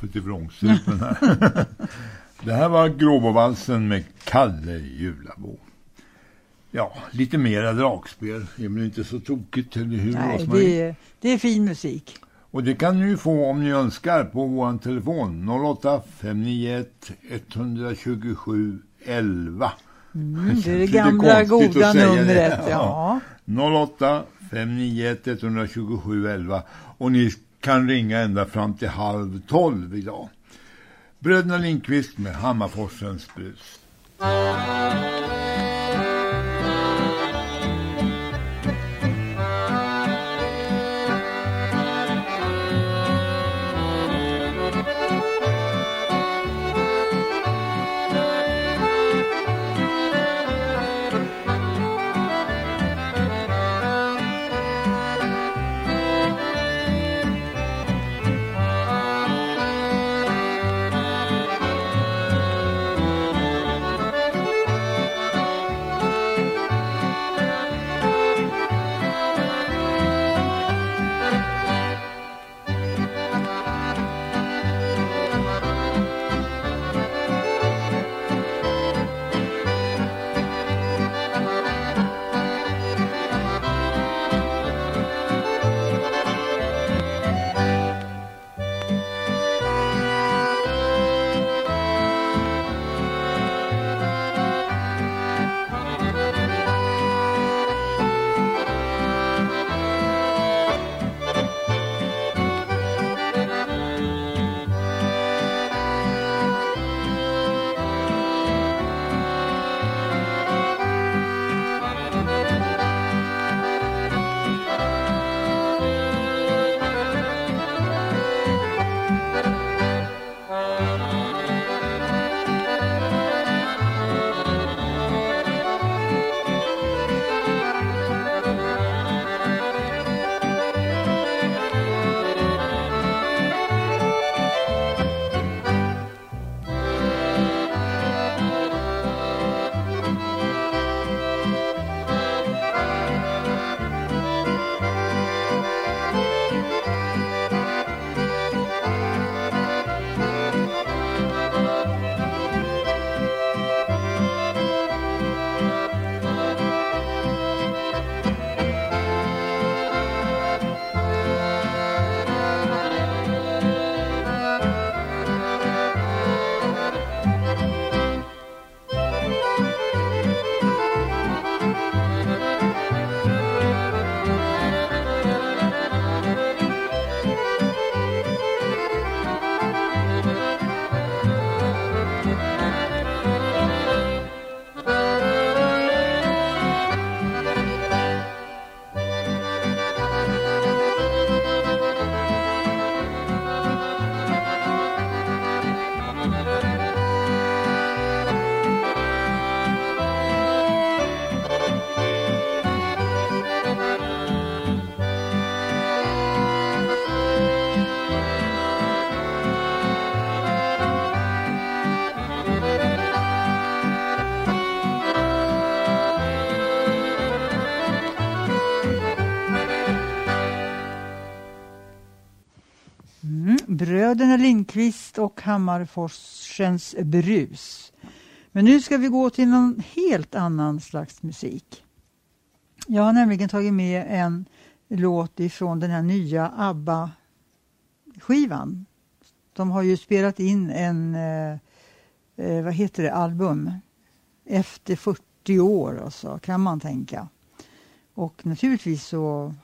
att få kaffe till vrångstrupen här. det här var Gråbovalsen med Kalle Julabo. Ja, lite mera dragspel. Det är väl inte så tokigt, eller hur Nej, det är, det är fin musik. Och det kan ni ju få om ni önskar på vår telefon 08 591 127 11. Mm, det är det gamla goda det. numret. Ja. 08 591 127 11 och ni kan ringa ända fram till halv tolv idag. Bröderna Lindqvist med Hammarforsens brus. Bröderna Lindqvist och Hammarforsens brus. Men nu ska vi gå till någon helt annan slags musik. Jag har nämligen tagit med en låt ifrån den här nya ABBA-skivan. De har ju spelat in en, eh, eh vad heter det, album efter 40 år alltså, kan man tänka. Och naturligtvis så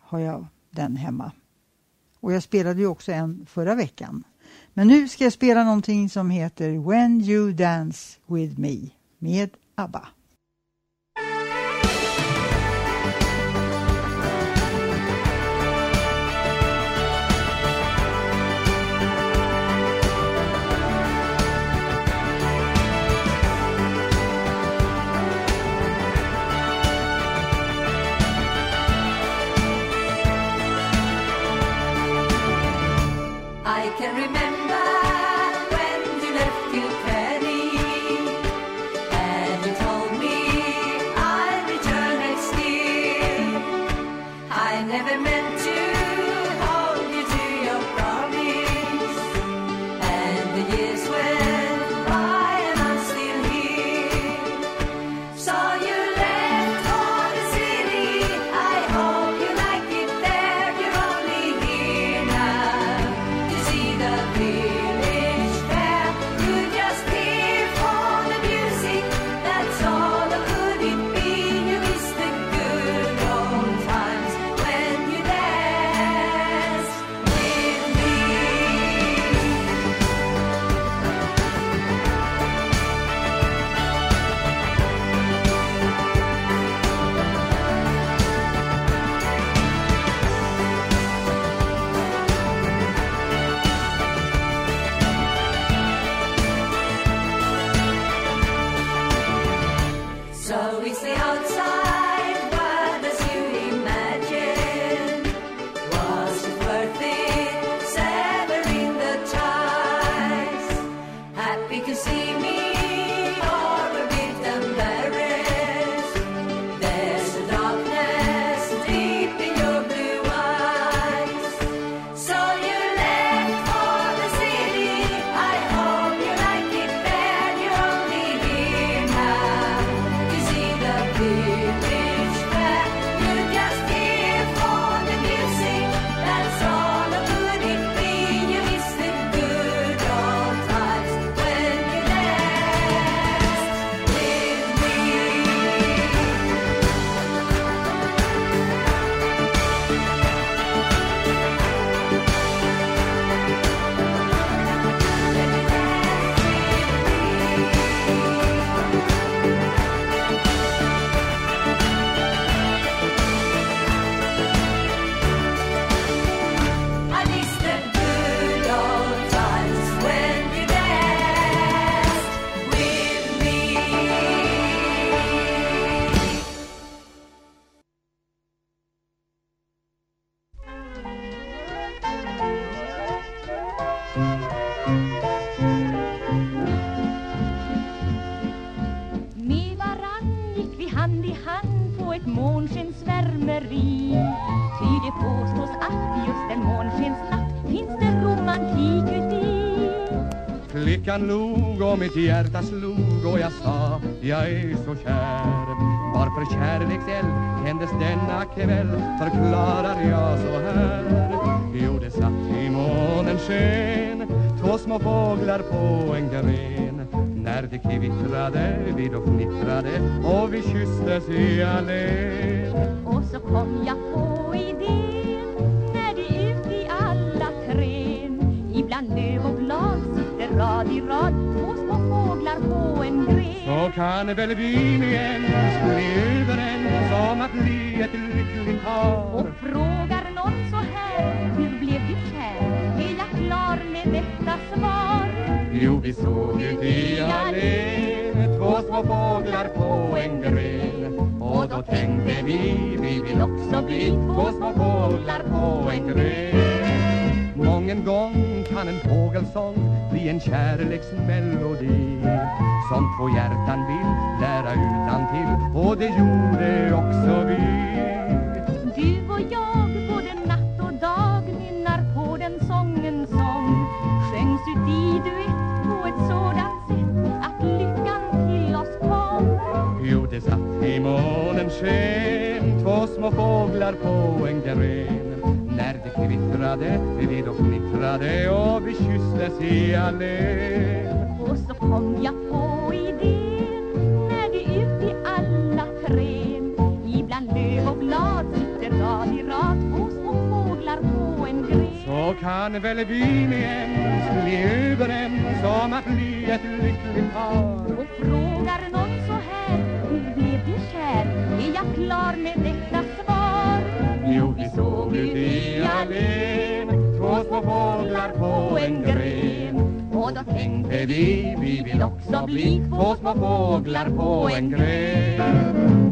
har jag den hemma. Och jag spelade ju också en förra veckan. Men nu ska jag spela någonting som heter When You Dance With Me med ABBA. Can remember han log och mitt hjärta slog och jag sa jag är så kär. Varför kärlekseld tändes denna kväll? Förklarar jag så här. Jo, det satt i månens sken två små fåglar på en gren. När det kvittrade vi då fnittrade och vi kysstes i allén kärleksmelodi Kan väl vi med ens bli överens om att bli ett lyckligt par Och frågar någon så här, hur blev du kär? Är jag klar med detta svar? Jo, vi såg ut i allén två små fåglar på en gren Och då Tänkte vi, vi vill också bli två små fåglar på en gren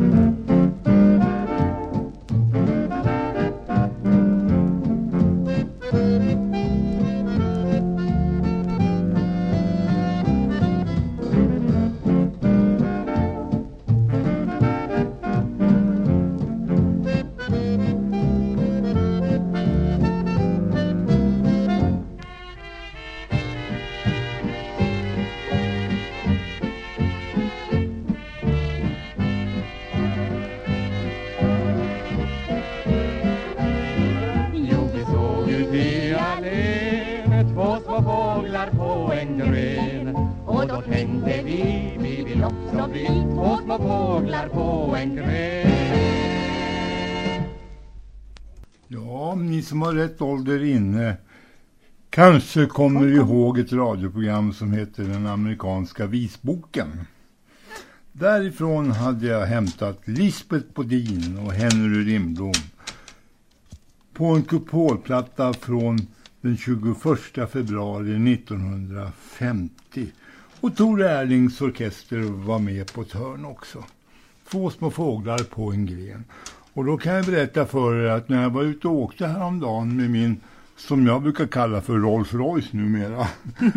som har rätt ålder inne kanske kommer ihåg ett radioprogram som heter Den amerikanska visboken. Därifrån hade jag hämtat Lisbeth Bodin och Henry Rimblom på en kupolplatta från den 21 februari 1950. Och Tor Erlings orkester var med på ett hörn också. Två små fåglar på en gren. Och då kan jag berätta för er att när jag var ute och åkte häromdagen med min, som jag brukar kalla för Rolls Royce numera,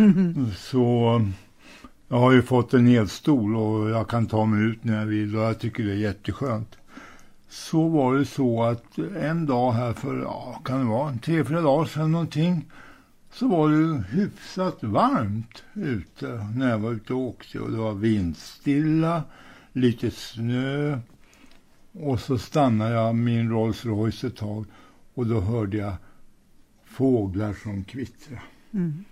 så jag har ju fått en elstol och jag kan ta mig ut när jag vill och jag tycker det är jätteskönt. Så var det så att en dag här för, ja, kan det vara, tre, fyra dagar sedan någonting, så var det hyfsat varmt ute när jag var ute och åkte och det var vindstilla, lite snö och så stannade jag min Rolls Royce ett tag och då hörde jag fåglar som kvittrade. Mm.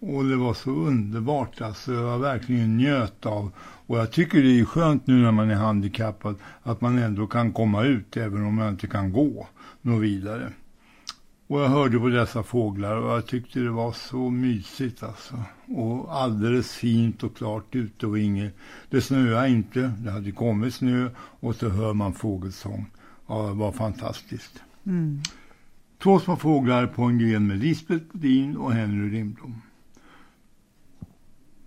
Och det var så underbart alltså, jag verkligen njöt av. Och jag tycker det är skönt nu när man är handikappad att man ändå kan komma ut även om man inte kan gå något vidare. Och jag hörde på dessa fåglar och jag tyckte det var så mysigt alltså. Och alldeles fint och klart ute och inget, det snöade inte, det hade kommit snö och så hör man fågelsång. Ja, det var fantastiskt. Mm. Två små fåglar på en gren med Lisbeth Bodin och Henry Rimblom.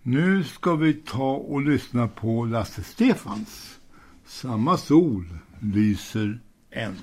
Nu ska vi ta och lyssna på Lasse Stefans. Samma sol lyser än.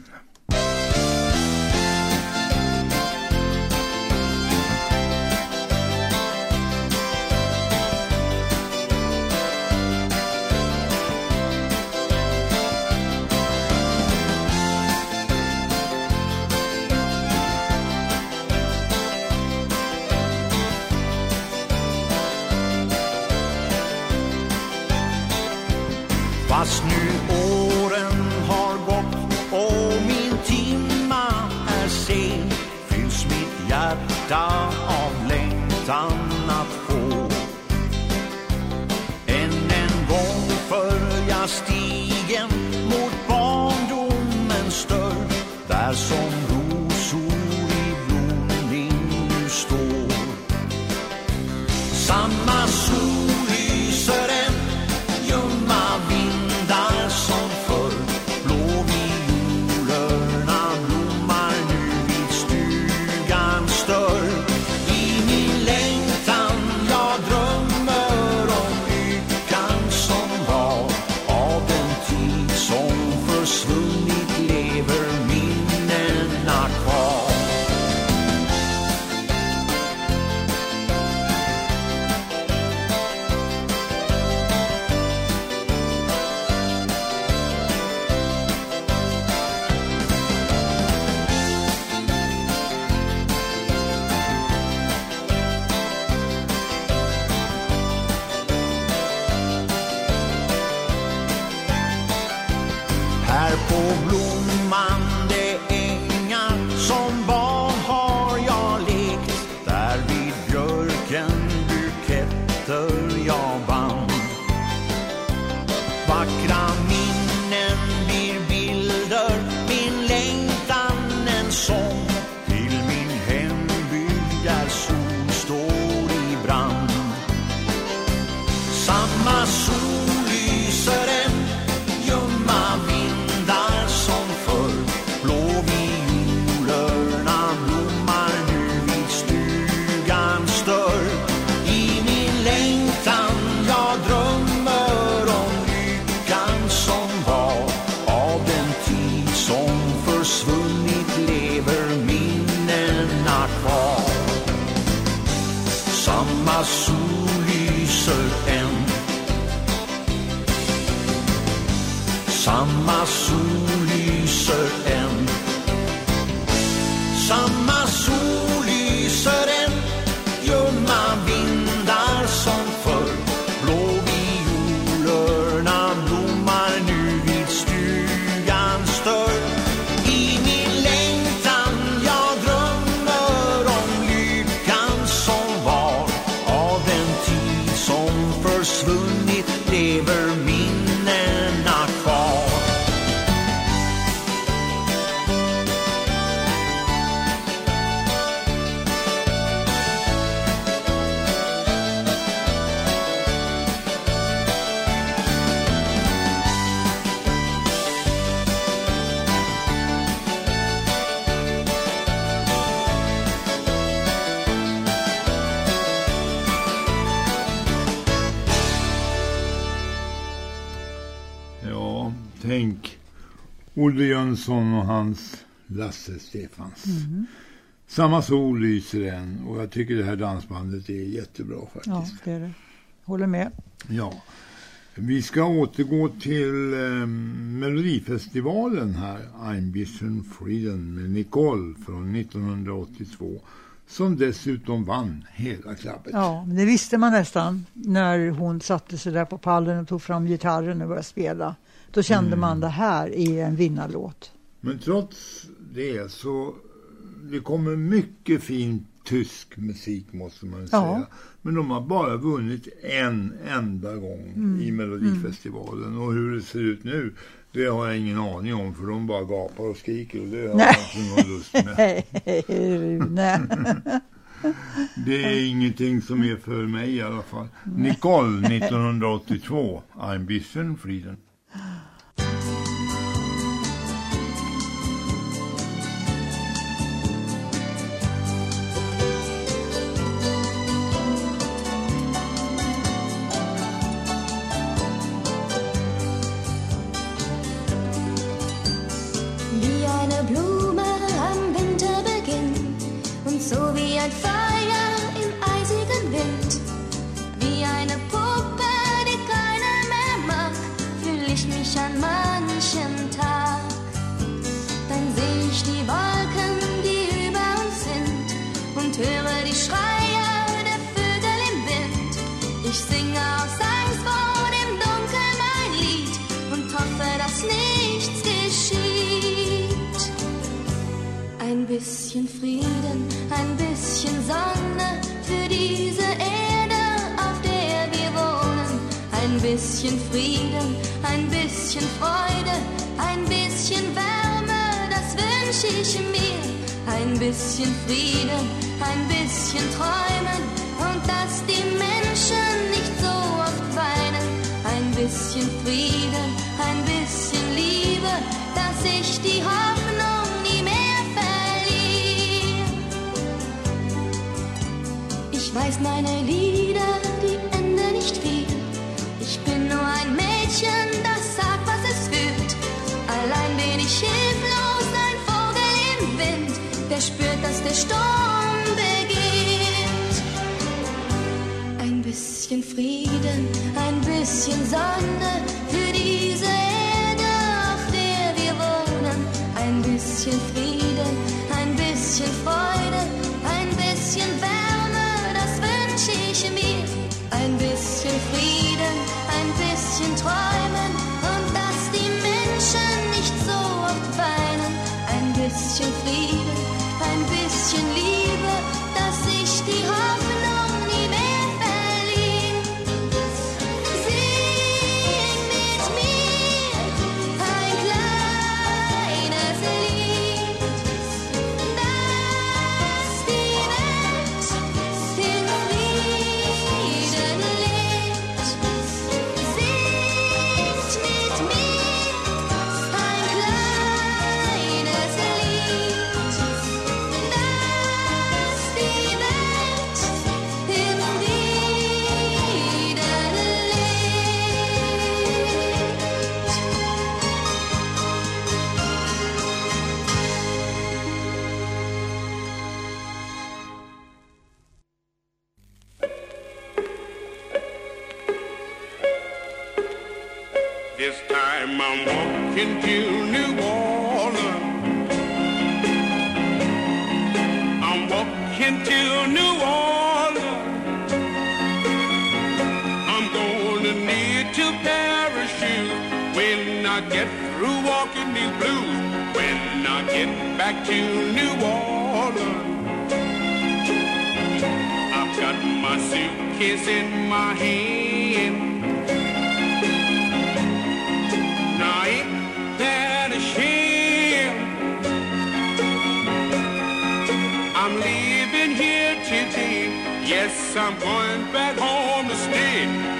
Olle Jönsson och hans Lasse Stefans. Mm. Samma sol lyser än och jag tycker det här dansbandet är jättebra faktiskt. Ja, det är det. Håller med. Ja. Vi ska återgå till eh, Melodifestivalen här, Ambition Freedom med Nicole från 1982 som dessutom vann hela klabbet. Ja, men det visste man nästan när hon satte sig där på pallen och tog fram gitarren och började spela. Då kände Mm. man det här är en vinnarlåt. Men trots det så det kommer mycket fin tysk musik måste man Ja. säga. Men de har bara vunnit en enda gång Mm. i Melodifestivalen. Och hur det ser ut nu, det har jag ingen aning om. För de bara gapar och skriker och det har jag inte någon lust med. Nej. Det är ingenting som är för mig i alla fall. Nicole 1982, Ambition Freedom. Wie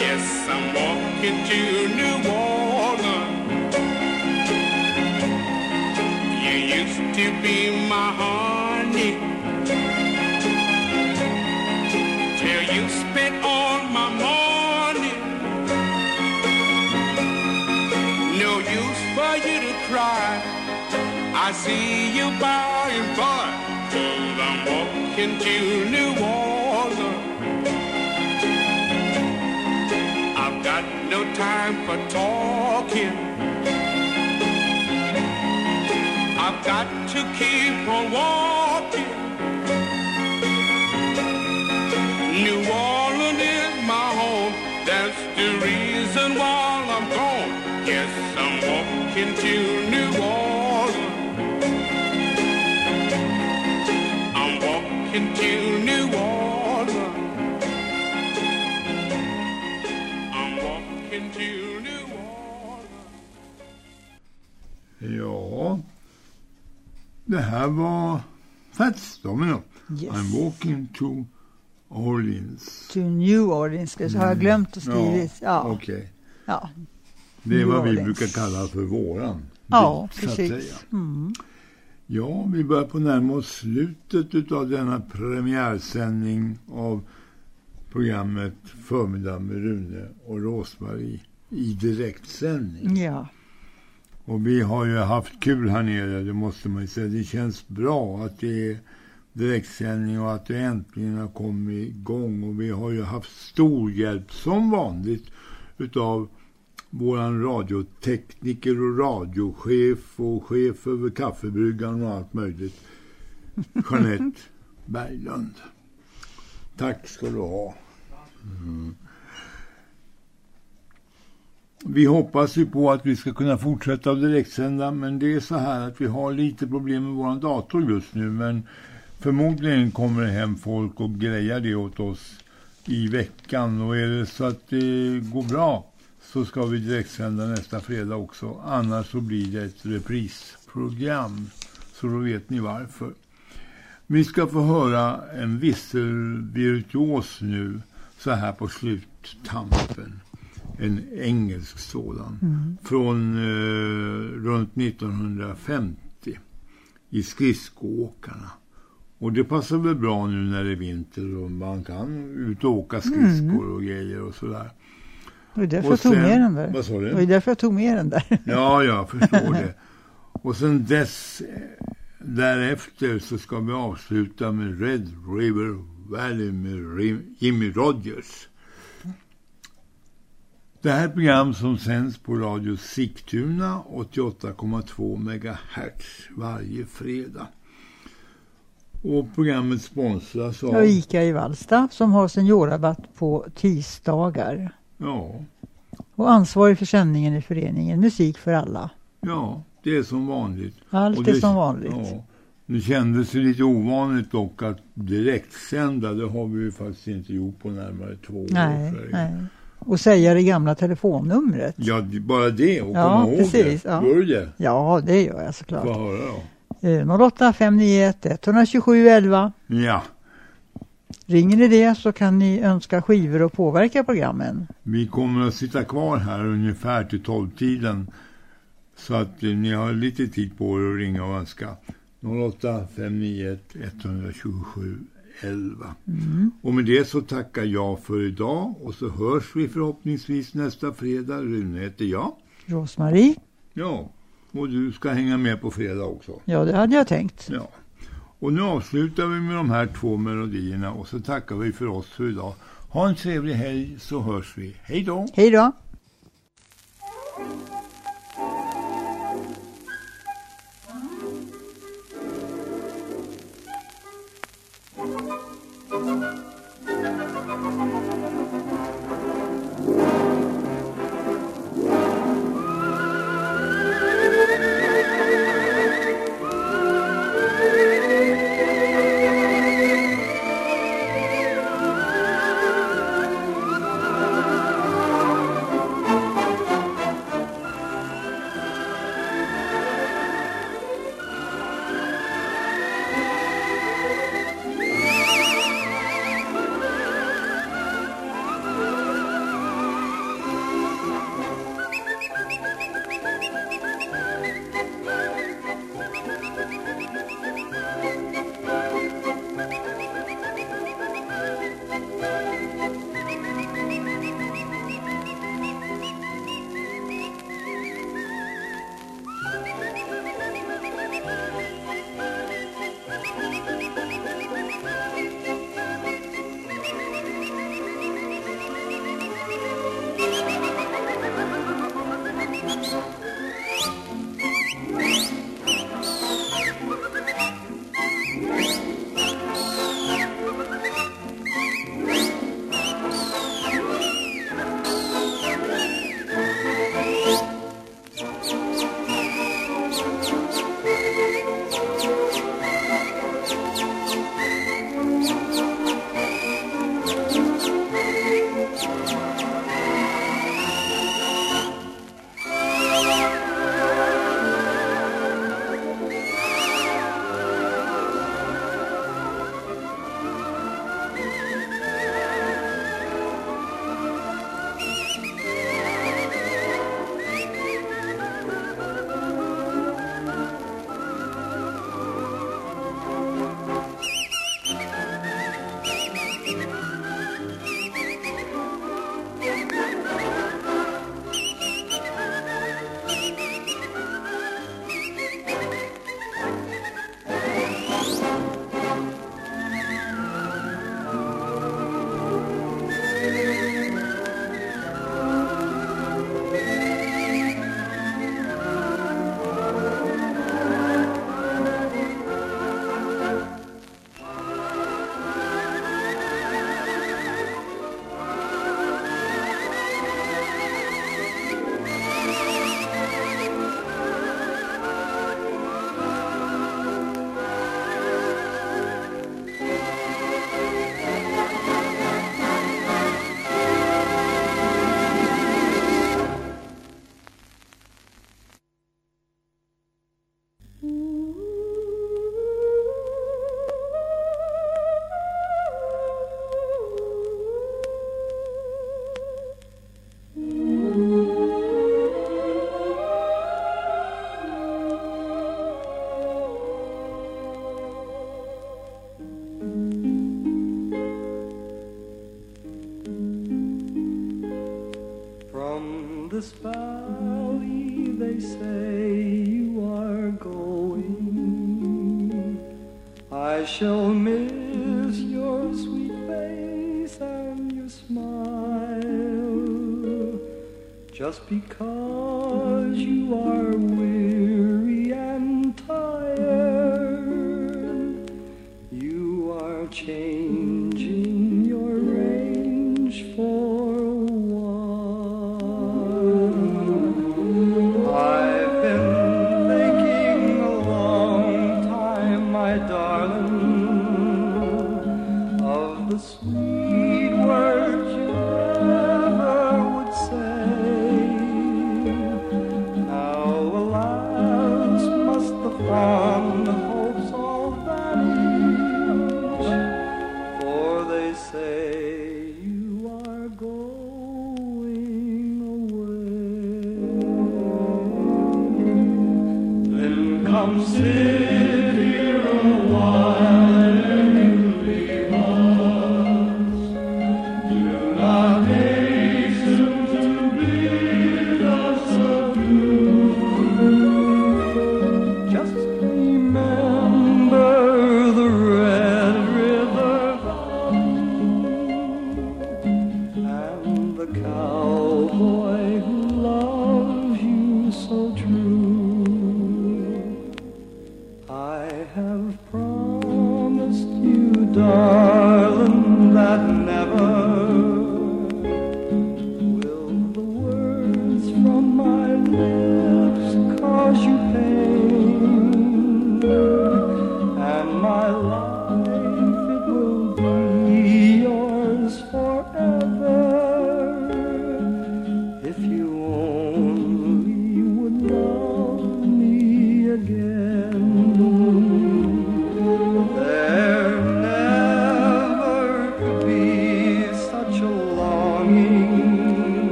Yes, I'm walking to New Orleans. You used to be my honey. Till you spent all my money. No use for you to cry. I see you by and by. I'm walking to New Orleans. Time for talking. I've got to keep on walking. New Orleans is my home. That's the reason why I'm gone. Yes, I'm walking to New Orleans. I'm walking to New Orleans. Walking to New Ja, det här var Fats Domino. Yes. I'm walking to Orleans. To New Orleans, det har jag glömt att skriva. Ja. Okej. Ja. Det är New vad vi Orleans. brukar kalla för våran. Ja, bit, så att säga. precis. Mm. Ja, vi börjar på närma oss slutet av denna premiärsändning av programmet Förmiddag med Rune och Rosmarie i direktsändning. Ja. Och vi har ju haft kul här nere, det måste man ju säga. Det känns bra att det är direktsändning och att det äntligen har kommit igång. Och vi har ju haft stor hjälp, som vanligt, utav våran radiotekniker och radiochef och chef över kaffebryggan och allt möjligt. Jeanette Berglund. Tack ska du ha. Mm. Vi hoppas ju på att vi ska kunna fortsätta att direktsända men det är så här att vi har lite problem med vår dator just nu men förmodligen kommer det hem folk och grejar det åt oss i veckan och är det så att det går bra så ska vi direktsända nästa fredag också. Annars så blir det ett reprisprogram. Så då vet ni varför. Vi ska få höra en visselvirtuos nu så här på sluttampen. En engelsk sådan. Mm. Från eh, runt 1950 i skridskoåkarna. Och det passar väl bra nu när det är vinter och man kan ut och åka skridskor och grejer och sådär. Det är därför Och jag tog sen- med den där. Vad sa du? Det var därför jag tog med den där. Ja, jag förstår det. Och sen dess, eh, därefter så ska vi avsluta med Red River Valley med Jimmy Rogers. Det här program som sänds på Radio Sigtuna 88,2 MHz varje fredag. Och programmet sponsras av... Och Ica i Vallsta som har seniorrabatt på tisdagar. Ja, Och ansvarig för sändningen i föreningen Musik för alla. ja, det är som vanligt. Allt Och är det- som vanligt. Ja. Nu kändes det lite ovanligt dock att direktsända, det har vi ju faktiskt inte gjort på närmare två år. Nej, för- nej. Och säga det gamla telefonnumret. Ja, det- bara det och Ja, komma ihåg precis, det. ja. Gör du det? Ja, det gör jag såklart. Få höra då. Eh, 08 591 127 11. Ja, Ringer ni det så kan ni önska skivor och påverka programmen. vi kommer att sitta kvar här ungefär till tolvtiden. Så att eh, ni har lite tid på er att ringa och önska. 08 591 127 11. Mm. Och med det så tackar jag för idag och så hörs vi förhoppningsvis nästa fredag. Rune heter jag. Rosmarie? Ja, och du ska hänga med på fredag också. Ja, det hade jag tänkt. Ja. Och nu avslutar vi med de här två melodierna och så tackar vi för oss för idag. Ha en trevlig helg så hörs vi. Hej då! Hej då! shall miss your sweet face and your smile just because.